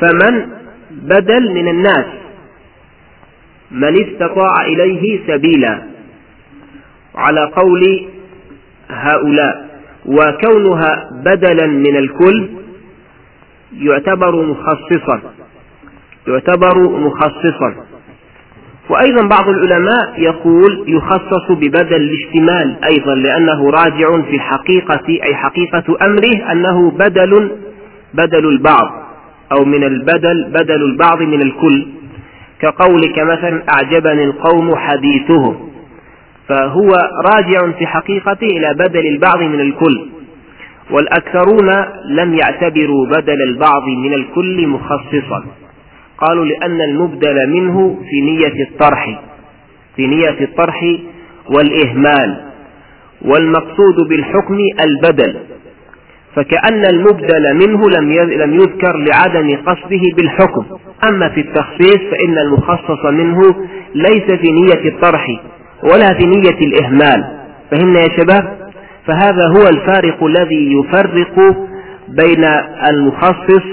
فمن بدل من الناس من استطاع إليه سبيلا. على قول هؤلاء وكونها بدلا من الكل يعتبر مخصصا يعتبر مخصصا. وأيضا بعض العلماء يقول يخصص ببدل الاشتمال أيضا لأنه راجع في الحقيقة أي حقيقة أمره أنه بدل بدل البعض أو من البدل بدل البعض من الكل. كقولك مثلا أعجبني القوم حديثهم. فهو راجع في حقيقته إلى بدل البعض من الكل. والأكثرون لم يعتبروا بدل البعض من الكل مخصصا. قالوا لأن المبدل منه في نية الطرح في نية الطرح والإهمال والمقصود بالحكم البدل. فكأن المبدل منه لم يذكر لعدم قصده بالحكم. أما في التخصيص فإن المخصص منه ليس في نية الطرح. ولا في نية الإهمال. فهمنا يا شباب؟ فهذا هو الفارق الذي يفرق بين المخصص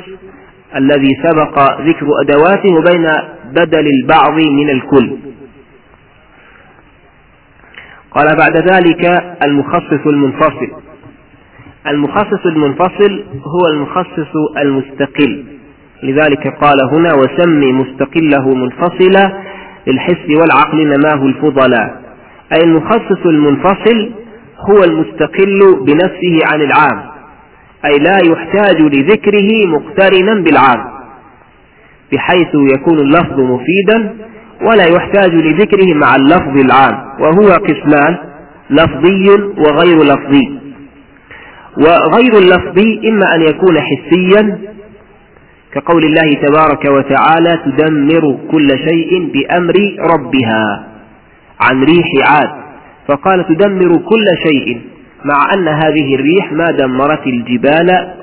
الذي سبق ذكر أدواته وبين بدل البعض من الكل. قال بعد ذلك المخصص المنفصل. المخصص المنفصل هو المخصص المستقل. لذلك قال هنا وسمي مستقله منفصلا للحس والعقل نماه الفضلاء. أي المخصص المنفصل هو المستقل بنفسه عن العام. أي لا يحتاج لذكره مقترنا بالعام. بحيث يكون اللفظ مفيدا ولا يحتاج لذكره مع اللفظ العام. وهو قسمان لفظي وغير لفظي. وغير اللفظي إما أن يكون حسيا كقول الله تبارك وتعالى تدمر كل شيء بأمر ربها عن ريح عاد. فقال تدمر كل شيء مع أن هذه الريح ما دمرت الجبال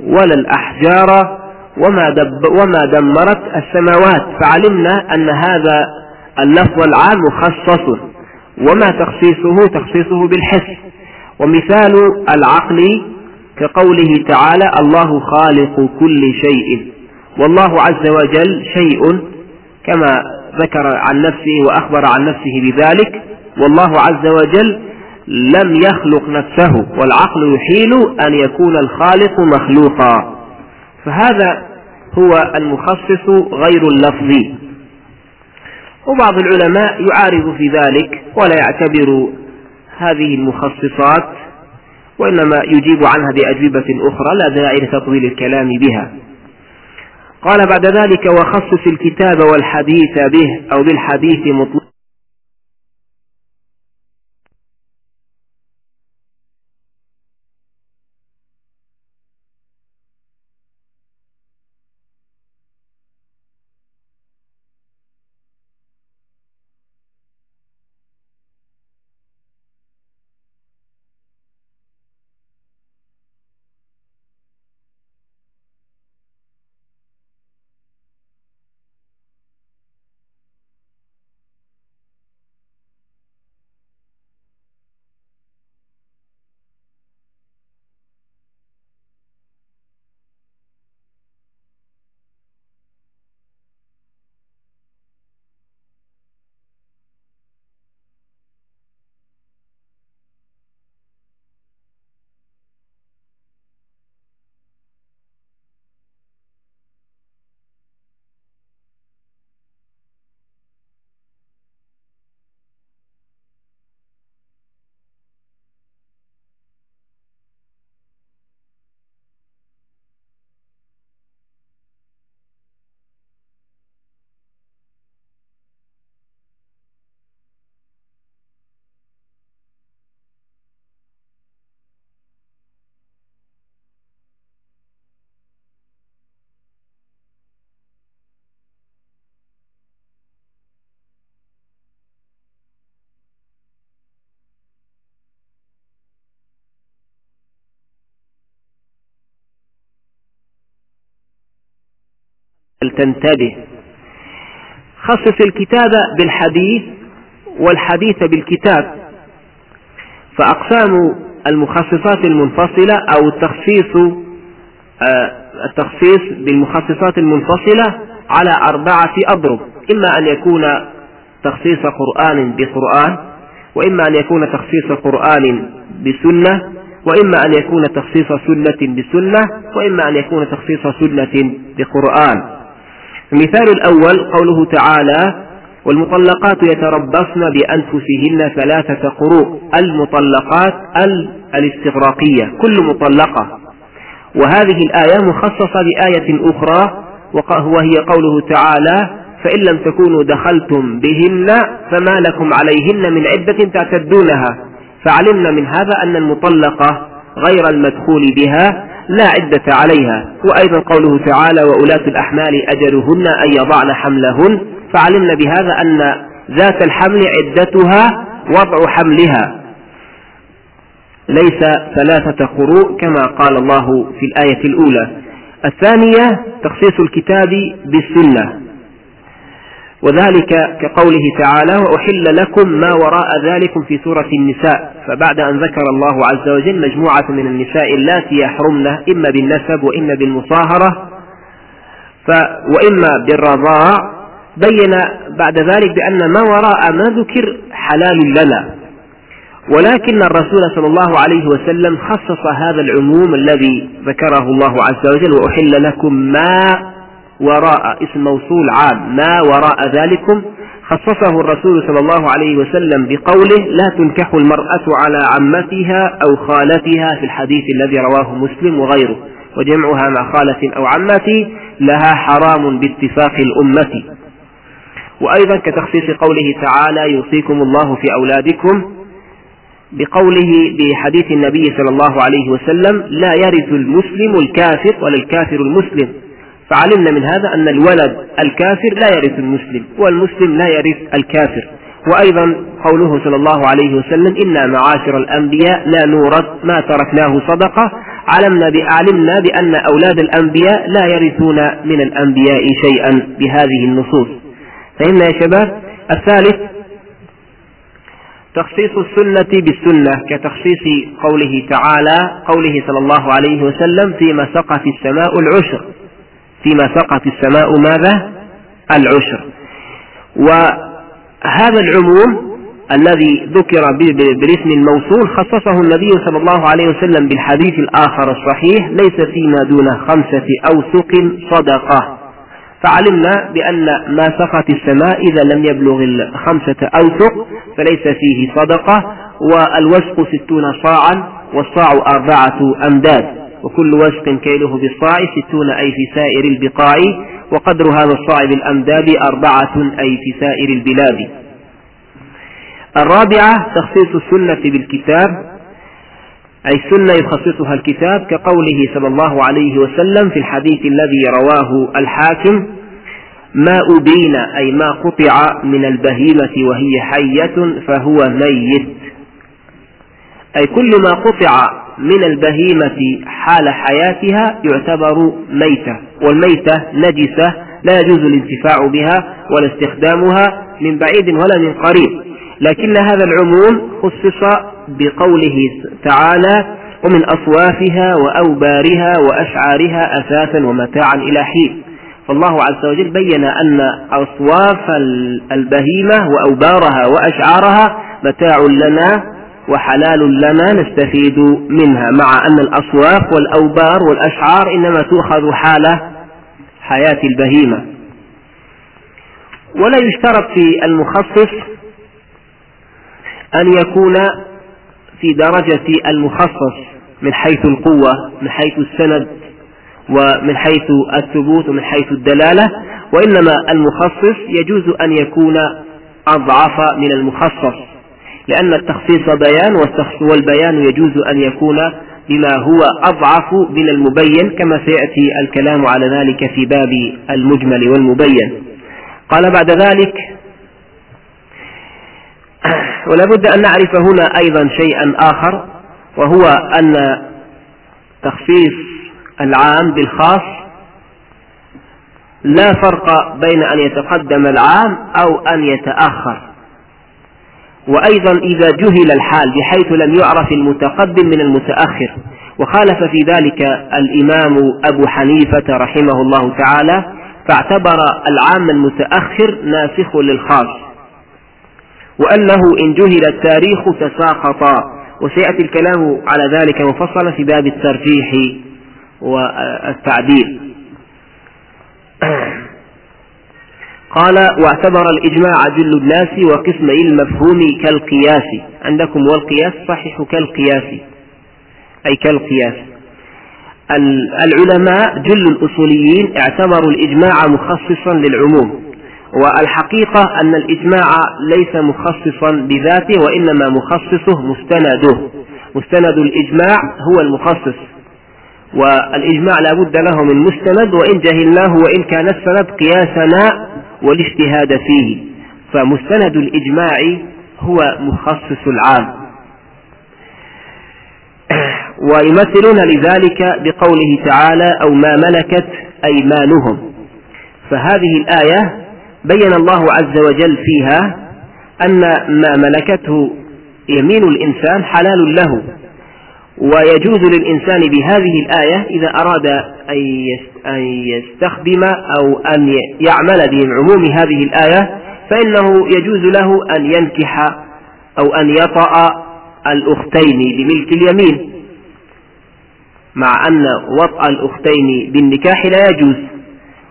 ولا الأحجار وما, دب وما دمرت السماوات. فعلمنا أن هذا اللفظ العام مخصص وما تخصيصه تخصيصه بالحس. ومثال العقل كقوله تعالى الله خالق كل شيء والله عز وجل شيء كما ذكر عن نفسه وأخبر عن نفسه بذلك والله عز وجل لم يخلق نفسه والعقل يحيل أن يكون الخالق مخلوقا فهذا هو المخصص غير اللفظي وبعض العلماء يعارض في ذلك ولا يعتبر هذه المخصصات وإنما يجيب عنها بأجوبة أخرى لا داعي لتطويل الكلام بها. قال بعد ذلك وخصص الكتاب والحديث به أو بالحديث مطلقا. تنتبه؟ خصص الكتاب بالحديث والحديث بالكتاب. فأقسام المخصصات المنفصلة أو التخصيص آه، التخصيص بالمخصصات المنفصلة على أربعة أضرب. إما أن يكون تخصيص قرآن بقرآن وإما أن يكون تخصيص قرآن بسنة وإما أن يكون تخصيص سنة بسنة وإما أن يكون تخصيص سنة بقرآن. المثال الأول قوله تعالى والمطلقات يتربصن بأنفسهن ثلاثة قروء المطلقات الاستغراقية كل مطلقة. وهذه الآية مخصصة بآية أخرى وهي قوله تعالى فإن لم تكونوا دخلتم بهن فما لكم عليهن من عدة تعتدونها. فعلمنا من هذا أن المطلقة غير المدخول بها لا عدة عليها. وأيضا قوله تعالى وأولاة الأحمال أجلهن أن يضعن حملهن. فعلمنا بهذا أن ذات الحمل عدتها وضع حملها. ليس ثلاثة قروء كما قال الله في الآية الأولى. الثانية تخصيص الكتاب بالسنة. وذلك كقوله تعالى وأحل لكم ما وراء ذلكم في سورة النساء فبعد أن ذكر الله عز وجل مجموعة من النساء اللاتي يحرمن إما بالنسب وإما بالمصاهرة ف وإما بالرضاع بين بعد ذلك بأن ما وراء ما ذكر حلال لنا. ولكن الرسول صلى الله عليه وسلم خصص هذا العموم الذي ذكره الله عز وجل وأحل لكم ما وراء اسم موصول عام. ما وراء ذلكم؟ خصصه الرسول صلى الله عليه وسلم بقوله لا تنكح المرأة على عمتها أو خالتها في الحديث الذي رواه مسلم وغيره. وجمعها مع خالة أو عمة لها حرام باتفاق الأمة. وأيضا كتخصيص قوله تعالى يوصيكم الله في أولادكم بقوله بحديث النبي صلى الله عليه وسلم لا يرث المسلم الكافر ولا الكافر المسلم. فعلمنا من هذا أن الولد الكافر لا يرث المسلم والمسلم لا يرث الكافر. وأيضا قوله صلى الله عليه وسلم إنا معاشر الأنبياء لا نورث ما تركناه صدقة. علمنا علمنا بأن أولاد الأنبياء لا يرثون من الأنبياء شيئا بهذه النصوص. فهمنا يا شباب الثالث تخصيص السنة بالسنة كتخصيص قوله تعالى قوله صلى الله عليه وسلم فيما سقت السماء العشر. فيما سقط السماء ماذا؟ العشر. وهذا العموم الذي ذكر بالاسم الموصول خصصه النبي صلى الله عليه وسلم بالحديث الآخر الصحيح ليس فيما دون خمسة أوسق صدقة. فعلمنا بأن ما سقط السماء إذا لم يبلغ الخمسة أوسق فليس فيه صدقة والوسق ستون صاعا والصاع أربعة أمداد. وكل وسق كيله بالصاع ستون أي في سائر البقاع وقدر هذا الصاع بالأمداد أربعة أي في سائر البلاد. الرابعة تخصيص السنة بالكتاب أي السنة يخصصها الكتاب كقوله صلى الله عليه وسلم في الحديث الذي رواه الحاكم ما أبين أي ما قطع من البهيمة وهي حية فهو ميت. أي كل ما قطع من البهيمة حال حياتها يعتبر ميتة والميتة نجسة لا يجوز الانتفاع بها ولا استخدامها من بعيد ولا من قريب. لكن هذا العموم خصص بقوله تعالى ومن أصوافها وأوبارها وأشعارها أثاثا ومتاعا إلى حين فالله عز وجل بين أن أصواف البهيمة وأوبارها وأشعارها متاع لنا وحلال لنا نستفيد منها مع أن الأصواف والأوبار والأشعار إنما تؤخذ حال حياة البهيمة. ولا يشترط في المخصص أن يكون في درجة المخصص من حيث القوة من حيث السند ومن حيث الثبوت ومن حيث الدلالة وإنما المخصص يجوز أن يكون أضعف من المخصص. لأن التخصيص بيان والبيان يجوز أن يكون بما هو أضعف من المبين كما سيأتي الكلام على ذلك في باب المجمل والمبين. قال بعد ذلك *clears throat* ولا بد أن نعرف هنا أيضا شيئا آخر وهو أن تخصيص العام بالخاص لا فرق بين أن يتقدم العام أو أن يتأخر. وأيضا إذا جهل الحال بحيث لم يعرف المتقدم من المتأخر. وخالف في ذلك الإمام أبو حنيفة رحمه الله تعالى فاعتبر العام المتأخر ناسخ للخاص. وأنه إن جهل التاريخ تساقط. وسيأتي الكلام على ذلك مفصلا في باب الترجيح والتعديل. *clears throat* قال واعتبر الإجماع جل الناس وقسمي المفهوم كالقياس. عندكم والقياس صحيح كالقياس. أي كالقياس. العلماء جل الأصوليين اعتبروا الإجماع مخصصا للعموم والحقيقة أن الإجماع ليس مخصصا بذاته وإنما مخصصه مستنده. مستند الإجماع هو المخصص والإجماع لا بد له من مستند وإن جهلناه وإن كان السند قياسنا والاجتهاد فيه. فمستند الإجماع هو مخصص العام. *clears throat* ويمثلون لذلك بقوله تعالى أو ما ملكت أيمانهم. فهذه الآية بين الله عز وجل فيها أن ما ملكته يمين الإنسان حلال له. ويجوز للإنسان بهذه الآية إذا أراد أن يستخدم أو أن يعمل بعموم هذه الآية فإنه يجوز له أن ينكح أو أن يطأ الأختين بملك اليمين. مع أن وطأ الأختين بالنكاح لا يجوز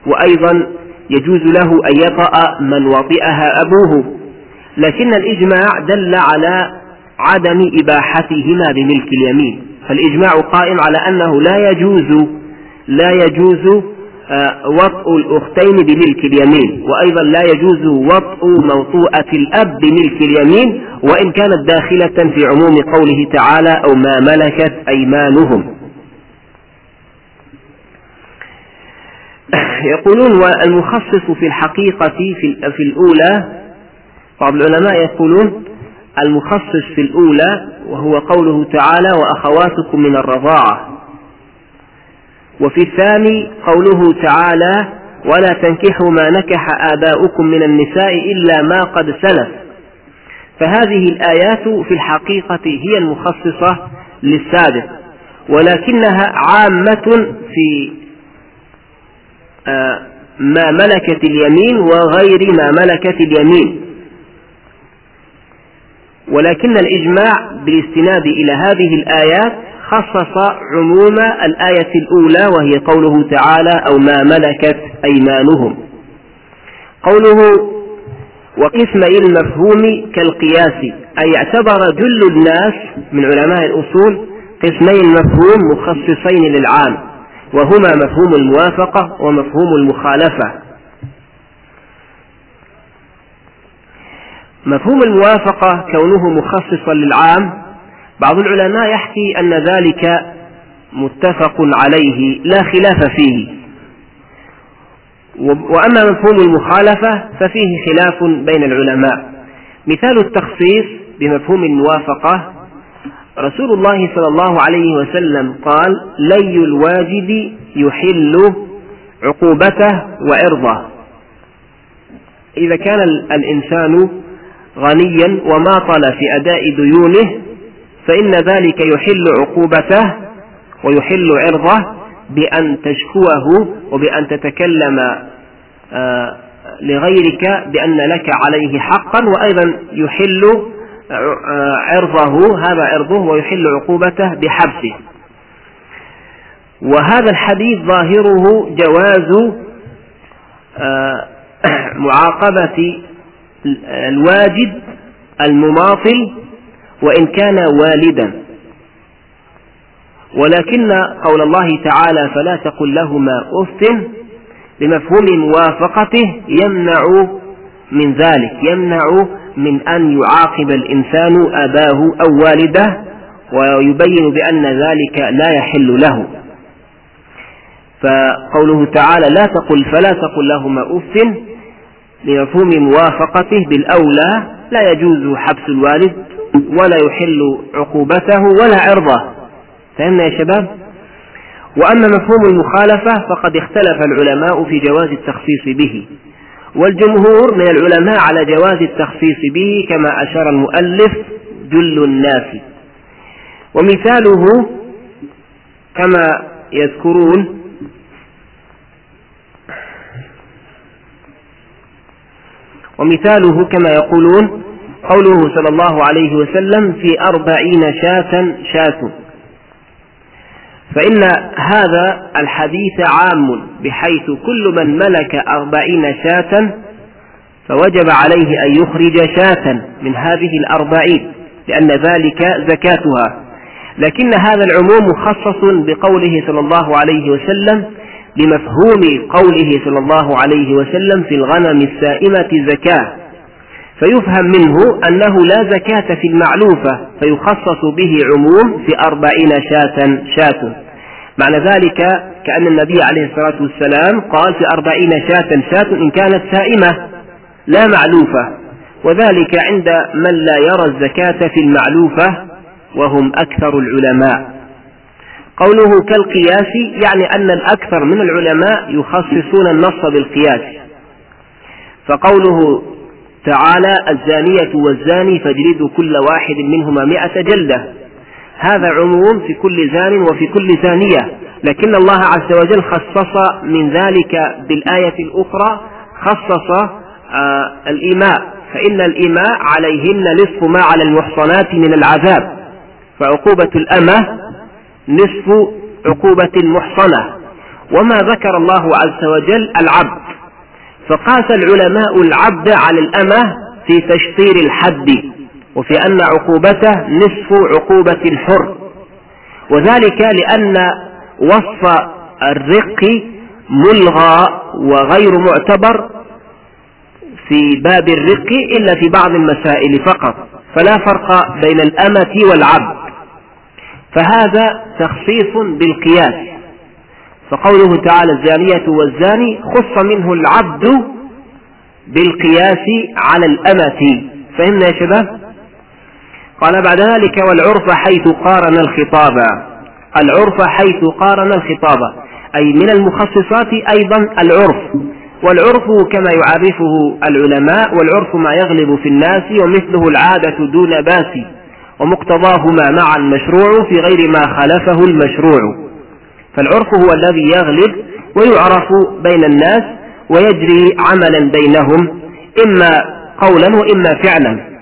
وأيضا يجوز له أن يطأ من وطئها أبوه. لكن الإجماع دل على عدم إباحتهما بملك اليمين. فالإجماع قائم على أنه لا يجوز لا يجوز آه، وطء الأختين بملك اليمين. وأيضا لا يجوز وطء موطوءة الأب بملك اليمين وإن كانت داخلة في عموم قوله تعالى أو ما ملكت أيمانهم. *coughs* يقولون والمخصص في الحقيقة في, في الأولى بعض العلماء يقولون المخصص في الأولى وهو قوله تعالى وأخواتكم من الرضاعة. وفي الثاني قوله تعالى ولا تنكحوا ما نكح آباؤكم من النساء إلا ما قد سلف. فهذه الآيات في الحقيقة هي المخصصة للسابق ولكنها عامة في آه، ما ملكت اليمين وغير ما ملكت اليمين. ولكن الإجماع بالاستناد إلى هذه الآيات خصص عموم الآية الأولى وهي قوله تعالى أو ما ملكت أيمانهم. قوله وقسمي المفهوم كالقياس أي اعتبر جل الناس من علماء الأصول قسمي المفهوم مخصصين للعام وهما مفهوم الموافقة ومفهوم المخالفة. مفهوم الموافقة كونه مخصصا للعام بعض العلماء يحكي أن ذلك متفق عليه لا خلاف فيه. وأما مفهوم المخالفة ففيه خلاف بين العلماء. مثال التخصيص بمفهوم الموافقة رسول الله صلى الله عليه وسلم قال لي الواجب يحل عقوبته وعرضه. إذا كان الإنسان غنيا وماطل في أداء ديونه فإن ذلك يحل عقوبته ويحل عرضه بأن تشكوه وبأن تتكلم آه، لغيرك بأن لك عليه حقا وأيضا يحل آه، عرضه هذا عرضه ويحل عقوبته بحبسه. وهذا الحديث ظاهره جواز آه، *coughs* معاقبة الواجد المماطل وإن كان والدا. ولكن قول الله تعالى فلا تقل لهما أف بمفهوم موافقته يمنع من ذلك يمنع من أن يعاقب الإنسان أباه أو والده ويبين بأن ذلك لا يحل له. فقوله تعالى لا تقل فلا تقل لهما أف لمفهوم موافقته بالأولى لا يجوز حبس الوالد ولا يحل عقوبته ولا عرضه. فهمنا يا شباب؟ وأما مفهوم المخالفة فقد اختلف العلماء في جواز التخصيص به. والجمهور من العلماء على جواز التخصيص به كما أشار المؤلف جل الناس ومثاله كما يذكرون ومثاله كما يقولون قوله صلى الله عليه وسلم في أربعين شاة شاة. فإن هذا الحديث عام بحيث كل من ملك أربعين شاة فوجب عليه أن يخرج شاة من هذه الأربعين لأن ذلك زكاتها. لكن هذا العموم مخصص بقوله صلى الله عليه وسلم لمفهوم قوله صلى الله عليه وسلم في الغنم السائمة زكاة. فيفهم منه أنه لا زكاة في المعلوفة فيخصص به عموم في أربعين شاة شاة. معنى ذلك كأن النبي عليه الصلاة والسلام قال في أربعين شاة شاة إن كانت سائمة لا معلوفة. وذلك عند من لا يرى الزكاة في المعلوفة وهم أكثر العلماء. قوله كالقياس يعني أن الأكثر من العلماء يخصصون النص بالقياس. فقوله تعالى الزانية والزاني فاجلدوا كل واحد منهما مئة جلدة. هذا عموم في كل زان وفي كل زانية. لكن الله عز وجل خصص من ذلك بالآية الأخرى خصص آه الإيماء. فإن الإيماء عليهن نصف ما على المحصنات من العذاب. فعقوبة الأمة نصف عقوبة المحصنة وما ذكر الله عز وجل العبد. فقاس العلماء العبد على الأمة في تشطير الحد وفي أن عقوبته نصف عقوبة الحر. وذلك لأن وصف الرق ملغى وغير معتبر في باب الرق إلا في بعض المسائل فقط. فلا فرق بين الأمة والعبد. فهذا تخصيص بالقياس. فقوله تعالى الزانية والزاني خص منه العبد بالقياس على الأمة. فهمنا يا شباب؟ قال بعد ذلك والعرف حيث قارن الخطاب. العرف حيث قارن الخطاب. أي من المخصصات أيضا العرف. والعرف كما يعرفه العلماء والعرف ما يغلب في الناس ومثله العادة دون باس. ومقتضاهما معا مشروع في غير ما خلفه المشروع. فالعرف هو الذي يغلب ويعرف بين الناس ويجري عملا بينهم إما قولا وإما فعلا.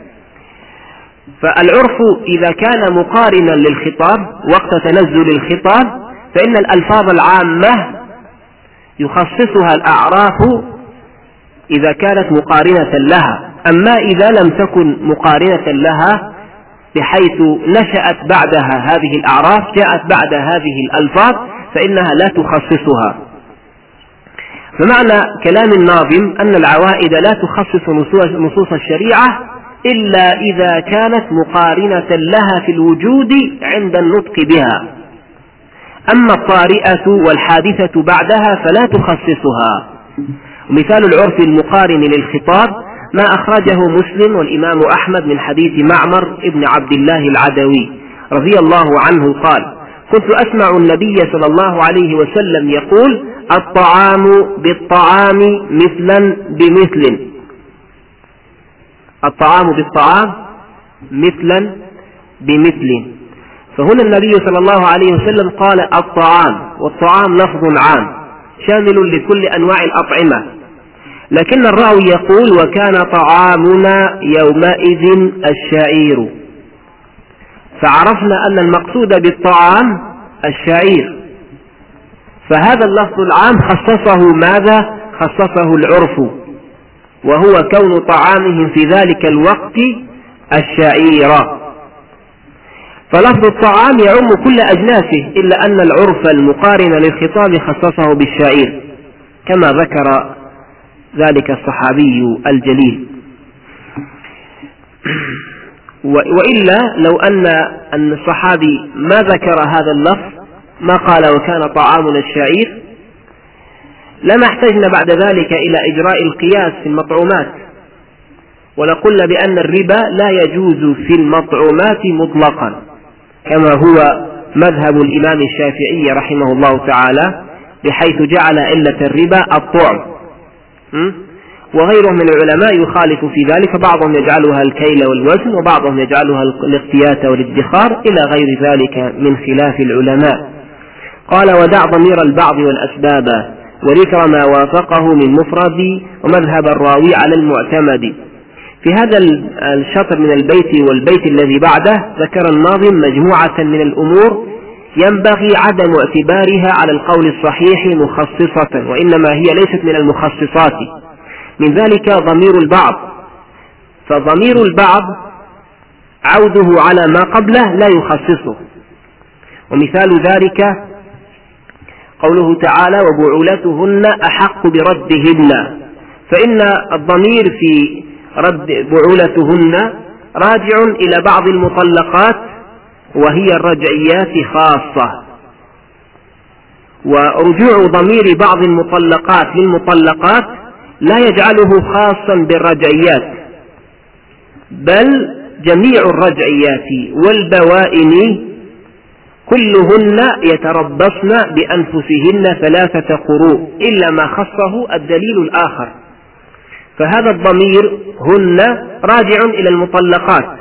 فالعرف إذا كان مقارنا للخطاب وقت تنزل الخطاب فإن الألفاظ العامة يخصصها الأعراف إذا كانت مقارنة لها. أما إذا لم تكن مقارنة لها بحيث نشأت بعدها هذه الأعراف جاءت بعد هذه الألفاظ فإنها لا تخصصها. فمعنى كلام الناظم أن العوائد لا تخصص نصوص الشريعة إلا إذا كانت مقارنة لها في الوجود عند النطق بها. أما الطارئة والحادثة بعدها فلا تخصصها. مثال العرف المقارن للخطاب ما أخرجه مسلم والإمام أحمد من حديث معمر ابن عبد الله العدوي رضي الله عنه قال كنت أسمع النبي صلى الله عليه وسلم يقول الطعام بالطعام مثلا بمثل. الطعام بالطعام مثلا بمثل. فهنا النبي صلى الله عليه وسلم قال الطعام. والطعام لفظ عام شامل لكل أنواع الأطعمة. لكن الراوي يقول وكان طعامنا يومئذ الشعير. فعرفنا أن المقصود بالطعام الشعير. فهذا اللفظ العام خصصه ماذا؟ خصصه العرف. وهو كون طعامهم في ذلك الوقت الشعير. فلفظ الطعام يعم كل أجناسه إلا أن العرف المقارن للخطاب خصصه بالشعير. كما ذكر ذلك الصحابي الجليل. وإلا لو أن الصحابي ما ذكر هذا اللفظ ما قال وكان طعامنا الشعير لما احتجنا بعد ذلك إلى إجراء القياس في المطعومات. ولقلنا بأن الربا لا يجوز في المطعومات مطلقا كما هو مذهب الإمام الشافعي رحمه الله تعالى بحيث جعل علة الربا الطعم. وغيرهم من العلماء يخالف في ذلك بعضهم يجعلها الكيل والوزن وبعضهم يجعلها الاقتيات والادخار إلى غير ذلك من خلاف العلماء. قال ودع ضمير البعض والأسباب وذكر ما وافقه من مفرد ومذهب الراوي على المعتمد. في هذا الشطر من البيت والبيت الذي بعده ذكر الناظم مجموعة من الأمور ينبغي عدم اعتبارها على القول الصحيح مخصصة وإنما هي ليست من المخصصات. من ذلك ضمير البعض. فضمير البعض عوده على ما قبله لا يخصصه. ومثال ذلك قوله تعالى وبعولتهن أحق بردهن فإن الضمير في رد بعولتهن راجع إلى بعض المطلقات وهي الرجعيات خاصة. ورجوع ضمير بعض المطلقات للمطلقات لا يجعله خاصا بالرجعيات بل جميع الرجعيات والبوائن كلهن يتربصن بأنفسهن ثلاثة قروء إلا ما خصه الدليل الآخر. فهذا الضمير هن راجع إلى المطلقات.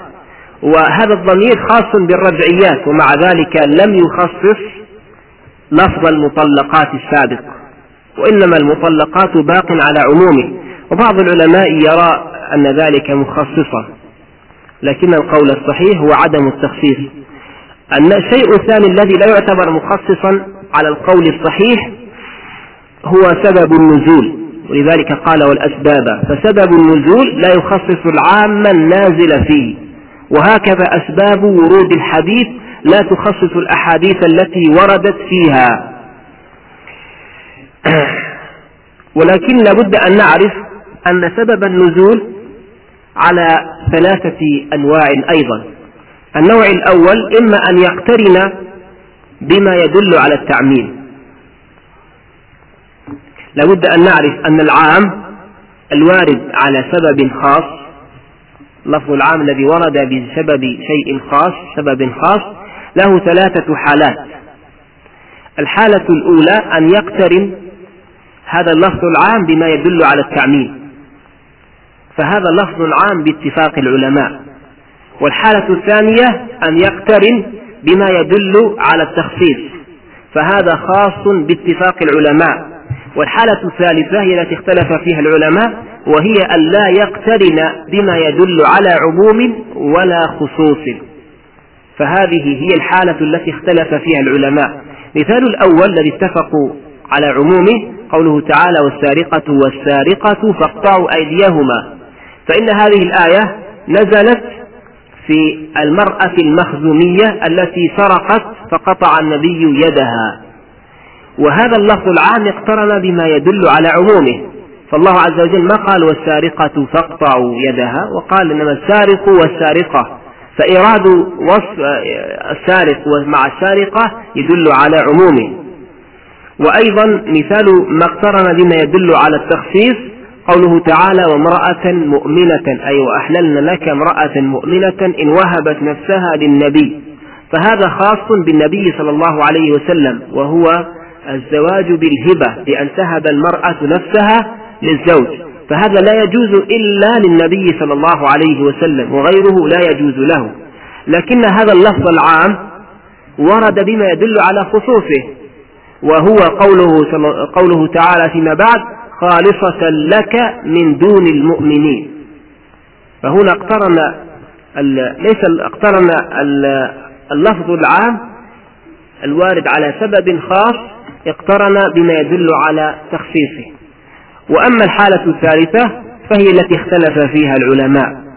وهذا الضمير خاص بالرجعيات ومع ذلك لم يخصص لفظ المطلقات السابق وإنما المطلقات باق على عمومه. وبعض العلماء يرى أن ذلك مخصصا لكن القول الصحيح هو عدم التخصيص. أن الشيء الثاني الذي لا يعتبر مخصصا على القول الصحيح هو سبب النزول ولذلك قال والأسباب فسبب النزول لا يخصص العام النازل فيه. وهكذا أسباب ورود الحديث لا تخصص الأحاديث التي وردت فيها. *clears throat* ولكن لابد أن نعرف أن سبب النزول على ثلاثة أنواع أيضا. النوع الأول إما أن يقترن بما يدل على التعميم. لابد أن نعرف أن العام الوارد على سبب خاص. لفظ العام الذي ورد بسبب شيء خاص سبب خاص له ثلاثة حالات. الحالة الأولى أن يقترن هذا اللفظ العام بما يدل على التعميم. فهذا لفظ عام باتفاق العلماء. والحالة الثانية أن يقترن بما يدل على التخصيص. فهذا خاص باتفاق العلماء. والحالة الثالثة هي التي اختلف فيها العلماء وهي أن لا يقترن بما يدل على عموم ولا خصوص. فهذه هي الحالة التي اختلف فيها العلماء. مثال الأول الذي اتفقوا على عمومه قوله تعالى والسارقة والسارقة فاقطعوا أيديهما. فإن هذه الآية نزلت في المرأة المخزومية التي سرقت فقطع النبي يدها. وهذا اللفظ العام اقترن بما يدل على عمومه. فالله عز وجل ما قال والسارقة فاقطعوا يدها وقال إنما السارق والسارقة. فإيراد وصف السارق مع السارقة يدل على عمومه. وأيضا مثال ما اقترن بما يدل على التخصيص قوله تعالى وامرأة مؤمنة أي وأحللنا لك امرأة مؤمنة إن وهبت نفسها للنبي فهذا خاص بالنبي صلى الله عليه وسلم وهو الزواج بالهبة بأن تهب المرأة نفسها للزوج. فهذا لا يجوز إلا للنبي صلى الله عليه وسلم وغيره لا يجوز له. لكن هذا اللفظ العام ورد بما يدل على خصوصه وهو قوله, قوله تعالى فيما بعد خالصة لك من دون المؤمنين. فهنا اقترن ليس اقترن اللفظ العام الوارد على سبب خاص اقترن بما يدل على تخصيصه. وأما الحالة الثالثة فهي التي اختلف فيها العلماء.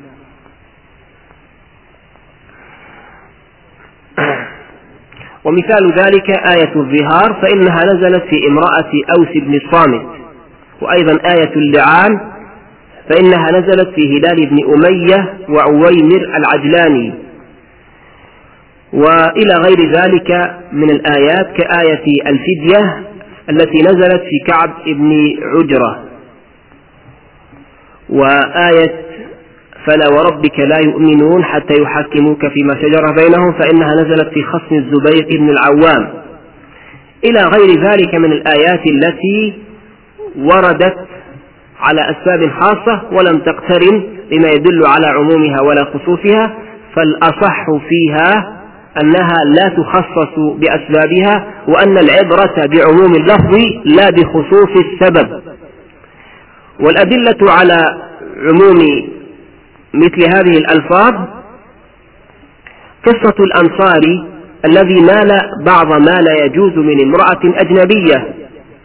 ومثال ذلك آية الظهار فإنها نزلت في امرأة أوس بن الصامت. وأيضا آية اللعان فإنها نزلت في هلال بن أمية وعويمر العجلاني. وإلى غير ذلك من الآيات كآية الفدية التي نزلت في كعب بن عجرة. وآية فلا وربك لا يؤمنون حتى يحكموك فيما شجر بينهم فإنها نزلت في خصم الزبير بن العوام. إلى غير ذلك من الآيات التي وردت على أسباب خاصة ولم تقترن بما يدل على عمومها ولا خصوصها فالأصح فيها أنها لا تخصص بأسبابها وأن العبرة بعموم اللفظ لا بخصوص السبب. والأدلة على عموم مثل هذه الألفاظ قصة الأنصاري الذي نال بعض ما لا يجوز من امرأة أجنبية.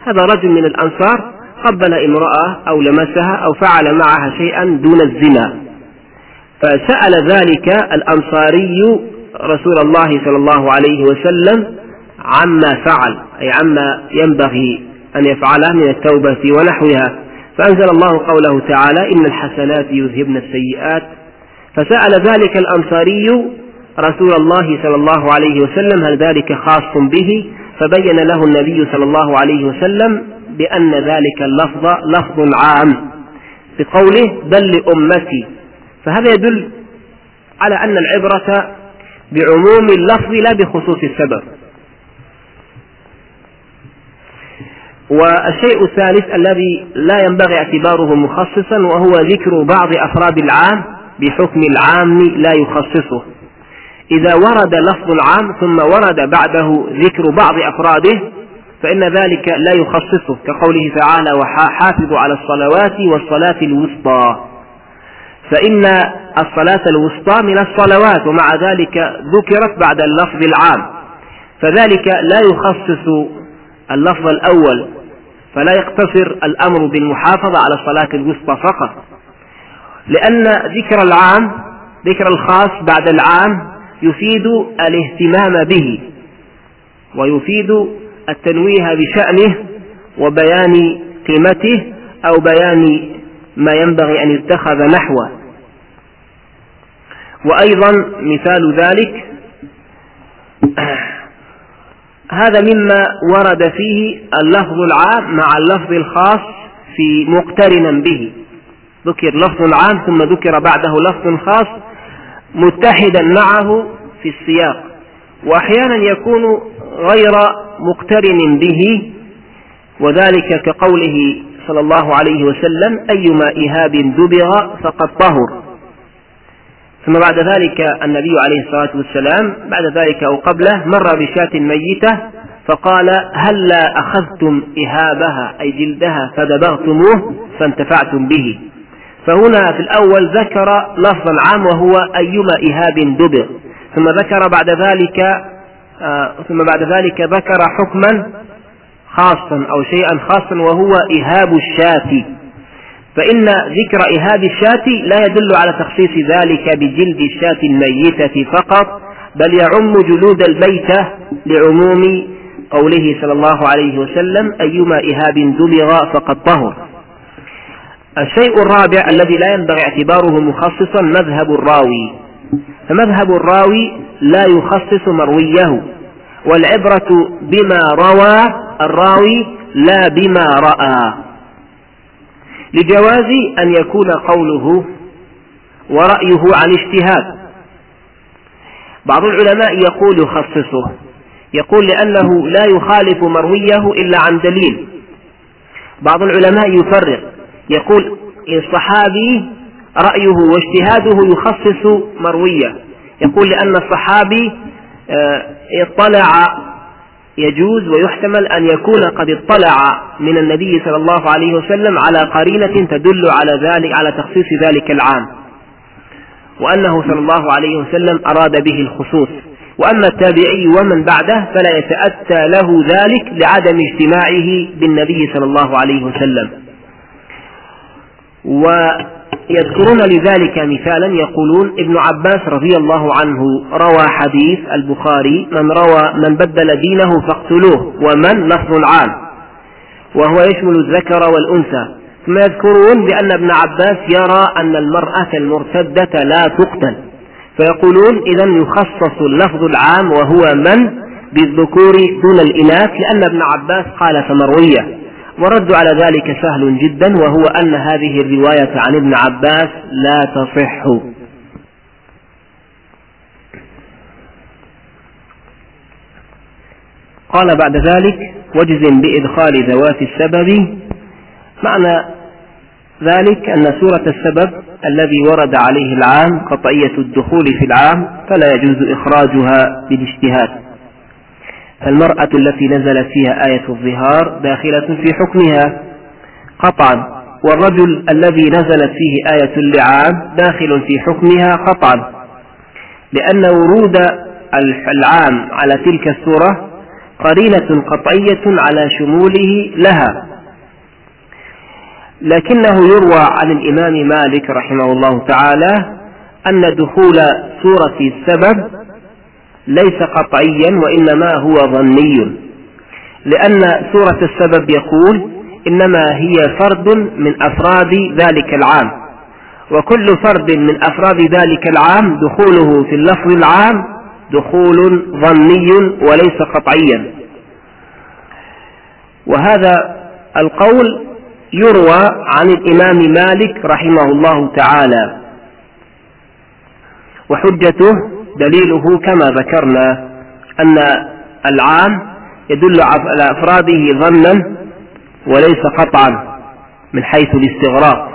هذا رجل من الأنصار قبل امرأة أو لمسها أو فعل معها شيئا دون الزنا. فسأل ذلك الأنصاري رسول الله صلى الله عليه وسلم عما فعل أي عما ينبغي أن يفعله من التوبة ونحوها. فأنزل الله قوله تعالى إن الحسنات يذهبن السيئات. فسأل ذلك الأنصاري رسول الله صلى الله عليه وسلم هل ذلك خاص به؟ فبين له النبي صلى الله عليه وسلم بأن ذلك اللفظ لفظ عام بقوله بل لأمتي. فهذا يدل على أن العبرة بعموم اللفظ لا بخصوص السبب. والشيء الثالث الذي لا ينبغي اعتباره مخصصا وهو ذكر بعض أفراد العام بحكم العام لا يخصصه. إذا ورد لفظ العام ثم ورد بعده ذكر بعض أفراده فإن ذلك لا يخصصه كقوله تعالى وحافظوا على الصلوات والصلاة الوسطى فإن الصلاة الوسطى من الصلوات ومع ذلك ذكرت بعد اللفظ العام. فذلك لا يخصص اللفظ الأول فلا يقتصر الأمر بالمحافظة على الصلاة الوسطى فقط. لأن ذكر العام ذكر الخاص بعد العام يفيد الاهتمام به ويفيد التنويه بشأنه وبيان قيمته أو بيان ما ينبغي أن يتخذ نحوه. وأيضا مثال ذلك هذا مما ورد فيه اللفظ العام مع اللفظ الخاص في مقترنا به. ذكر لفظ عام ثم ذكر بعده لفظ خاص متحدا معه في السياق. وأحيانا يكون غير مقترن به وذلك كقوله صلى الله عليه وسلم أيما إهاب دبغ فقد طهر. ثم بعد ذلك النبي عليه الصلاة والسلام بعد ذلك أو قبله مر بشاة ميتة فقال هلا أخذتم إهابها أي جلدها فدبغتموه فانتفعتم به. فهنا في الأول ذكر لفظا عام وهو أيما إهاب دبغ ثم ذكر بعد ذلك آه ثم بعد ذلك ذكر حكما خاصا أو شيئا خاصا وهو إهاب الشاة. فإن ذكر إهاب الشاة لا يدل على تخصيص ذلك بجلد الشاة الميتة فقط بل يعم جلود الميتة لعموم قوله صلى الله عليه وسلم أيما إهاب دبغ فقد طهر. الشيء الرابع الذي لا ينبغي اعتباره مخصصا مذهب الراوي. فمذهب الراوي لا يخصص مرويه والعبرة بما روى الراوي لا بما رأى. لجواز أن يكون قوله ورأيه عن اجتهاد. بعض العلماء يقول يخصصه يقول لأنه لا يخالف مرويه إلا عن دليل. بعض العلماء يفرق يقول الصحابي رأيه واجتهاده يخصص مرويه. يقول لأن الصحابي آه، اطلع يجوز ويحتمل أن يكون قد اطلع من النبي صلى الله عليه وسلم على قرينة تدل على ذلك على تخصيص ذلك العام. وأنه صلى الله عليه وسلم أراد به الخصوص. وأما التابعي ومن بعده فلا يتأتى له ذلك لعدم اجتماعه بالنبي صلى الله عليه وسلم. ويذكرون لذلك مثالا يقولون ابن عباس رضي الله عنه روى حديث البخاري من روى من بدل دينه فاقتلوه ومن لفظ عام وهو يشمل الذكر والأنثى. ثم يذكرون بأن ابن عباس يرى أن المرأة المرتدة لا تقتل فيقولون إذا يخصص اللفظ العام وهو من بالذكور دون الإناث لأن ابن عباس قال فمروية. والرد على ذلك سهل جدا وهو أن هذه الرواية عن ابن عباس لا تصح. قال بعد ذلك وجزم بإدخال ذوات السبب. معنى ذلك أن سورة السبب الذي ورد عليه العام قطعية الدخول في العام فلا يجوز إخراجها بالاجتهاد. فالمرأة التي نزلت فيها آية الظهار داخلة في حكمها. قطعا. والرجل الذي نزلت فيه آية اللعاب داخل في حكمها قطعا. لأن ورود العام على تلك السورة قرينة قطعية على شموله لها. لكنه يروى عن الإمام مالك رحمه الله تعالى أن دخول سورة السبب ليس قطعيا وإنما هو ظني. لأن سورة السبب يقول إنما هي فرد من أفراد ذلك العام. وكل فرد من أفراد ذلك العام دخوله في اللفظ العام دخول ظني وليس قطعيا. وهذا القول يروى عن الإمام مالك رحمه الله تعالى. وحجته دليله كما ذكرنا أن العام يدل على أفراده ظنا وليس قطعا من حيث الاستغراق.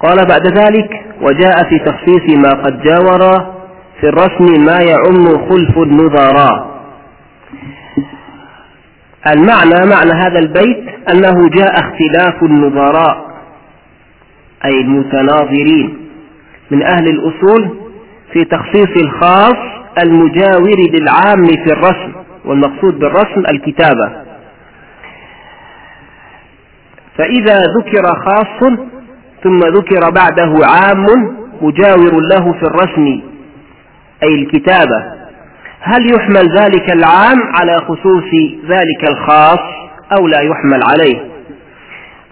قال بعد ذلك وجاء في تخصيص ما قد جاور في الرسم ما يعم خلف النظراء. المعنى معنى هذا البيت أنه جاء اختلاف النظراء. أي المتناظرين من أهل الأصول في تخصيص الخاص المجاور للعام في الرسم والمقصود بالرسم الكتابة. فإذا ذكر خاص ثم ذكر بعده عام مجاور له في الرسم أي الكتابة. هل يحمل ذلك العام على خصوص ذلك الخاص أو لا يحمل عليه؟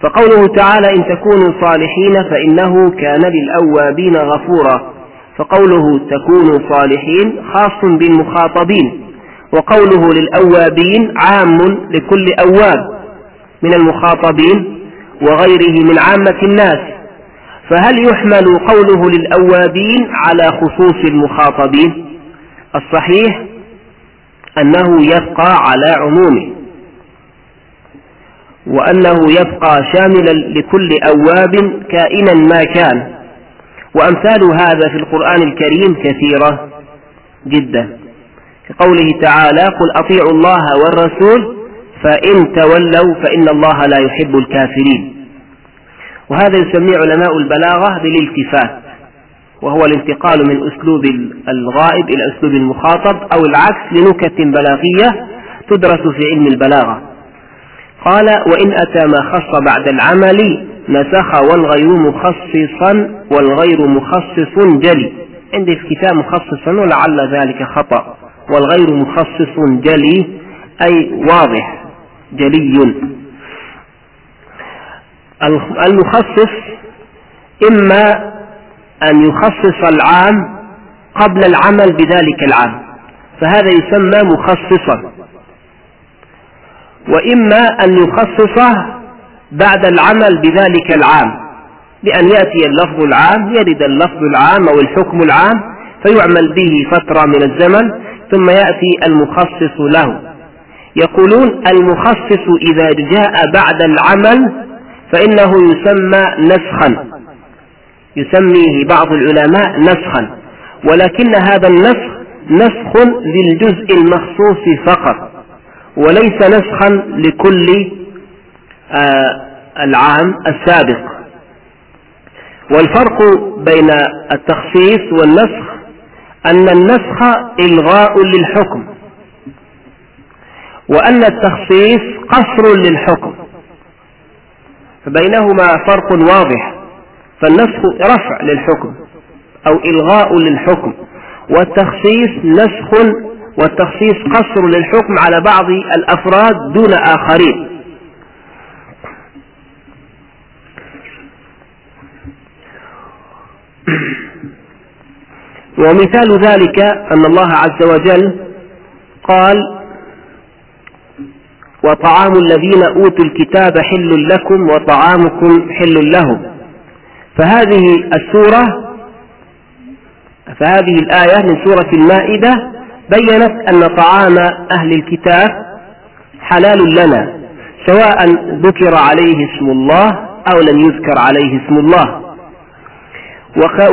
فقوله تعالى إن تكونوا صالحين فإنه كان للأوابين غفورا. فقوله تكونوا صالحين خاص بالمخاطبين. وقوله للأوابين عام لكل أواب من المخاطبين وغيره من عامة الناس. فهل يحمل قوله للأوابين على خصوص المخاطبين؟ الصحيح أنه يبقى على عمومه. وأنه يبقى شاملا لكل أواب كائنا ما كان. وأمثال هذا في القرآن الكريم كثيرة جدا. كقوله تعالى قل أطيعوا الله والرسول فإن تولوا فإن الله لا يحب الكافرين. وهذا يسميه علماء البلاغة بالالتفات وهو الانتقال من أسلوب الغائب إلى أسلوب المخاطب أو العكس لنكت بلاغية تدرس في علم البلاغة. قال وإن أتى ما خص بعد العمل نسخ والغير مخصصا والغير مخصص جلي. عندي في كتاب مخصصا ولعل ذلك خطأ. والغير مخصص جلي أي واضح جلي. المخصص إما أن يخصص العام قبل العمل بذلك العام فهذا يسمى مخصصا. وإما أن يخصصه بعد العمل بذلك العام بأن يأتي اللفظ العام يرد اللفظ العام أو الحكم العام فيعمل به فترة من الزمن ثم يأتي المخصص له. يقولون المخصص إذا جاء بعد العمل فإنه يسمى نسخا. يسميه بعض العلماء نسخا. ولكن هذا النسخ نسخ للجزء المخصوص فقط. وليس نسخا لكل آه العام السابق. والفرق بين التخصيص والنسخ أن النسخ إلغاء للحكم وأن التخصيص قصر للحكم فبينهما فرق واضح. فالنسخ رفع للحكم أو إلغاء للحكم والتخصيص نسخ والتخصيص قصر للحكم على بعض الأفراد دون آخرين. *clears throat* ومثال ذلك أن الله عز وجل قال وطعام الذين أوتوا الكتاب حل لكم وطعامكم حل لهم. فهذه السورة فهذه الآية من سورة المائدة بينت أن طعام أهل الكتاب حلال لنا سواء ذكر عليه اسم الله أو لم يذكر عليه اسم الله.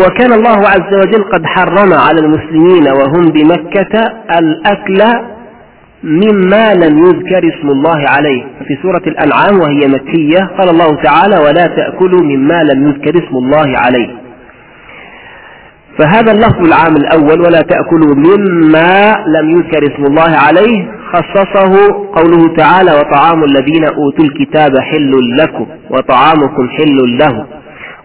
وكان الله عز وجل قد حرم على المسلمين وهم بمكة الأكل مما لم يذكر اسم الله عليه. في سورة الأنعام وهي مكية قال الله تعالى ولا تأكلوا مما لم يذكر اسم الله عليه. فهذا اللفظ العام الأول ولا تأكلوا مما لم يذكر اسم الله عليه خصصه قوله تعالى وطعام الذين أوتوا الكتاب حل لكم وطعامكم حل له.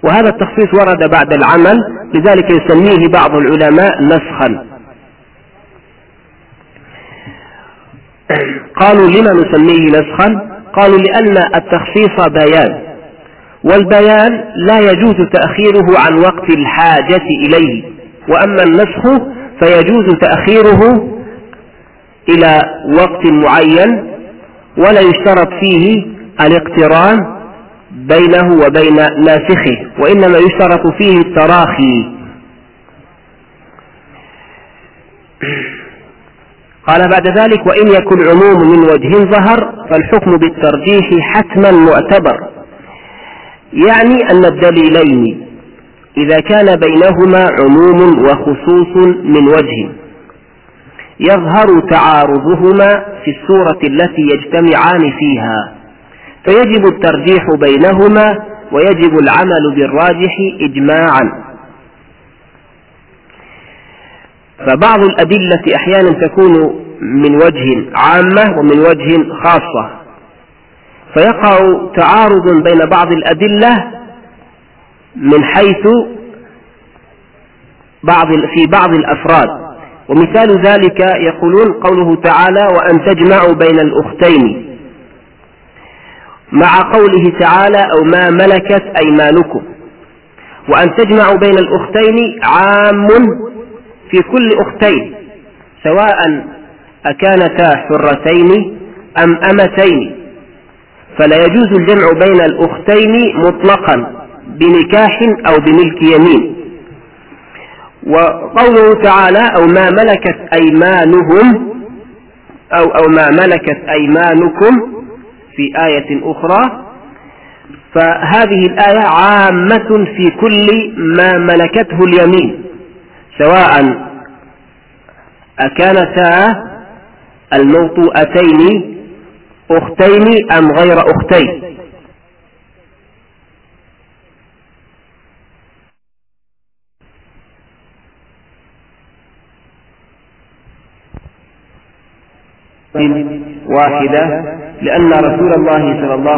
وهذا التخصيص ورد بعد العمل لذلك يسميه بعض العلماء نسخا. قالوا لما نسميه نسخا؟ قالوا لأن التخصيص بيان. والبيان لا يجوز تأخيره عن وقت الحاجة إليه وأما النسخ فيجوز تأخيره إلى وقت معين ولا يشترط فيه الاقتران بينه وبين ناسخه وإنما يشترط فيه التراخي. قال بعد ذلك وإن يكن عموم من وجه ظهر فالحكم بالترجيح حتما معتبر يعني أن الدليلين إذا كان بينهما عموم وخصوص من وجه يظهر تعارضهما في السورة التي يجتمعان فيها فيجب الترجيح بينهما ويجب العمل بالراجح إجماعا. فبعض الأدلة أحيانا تكون من وجه عامة ومن وجه خاصة. فيقع تعارض بين بعض الأدلة من حيث بعض في بعض الأفراد. ومثال ذلك يقولون قوله تعالى وأن تجمعوا بين الأختين مع قوله تعالى أو ما ملكت أيمانكم وأن تجمعوا بين الأختين عام في كل أختين سواء أكانتا حرتين أم أمتين. فلا يجوز الجمع بين الأختين مطلقا بنكاح أو بملك يمين. وقوله تعالى أو ما ملكت أيمانهم أو أو ما ملكت أيمانكم في آية أخرى. فهذه الآية عامة في كل ما ملكته اليمين سواء أكانتا الموطوءتين أختين أم غير أختين؟ واحدة لأن رسول الله صلى الله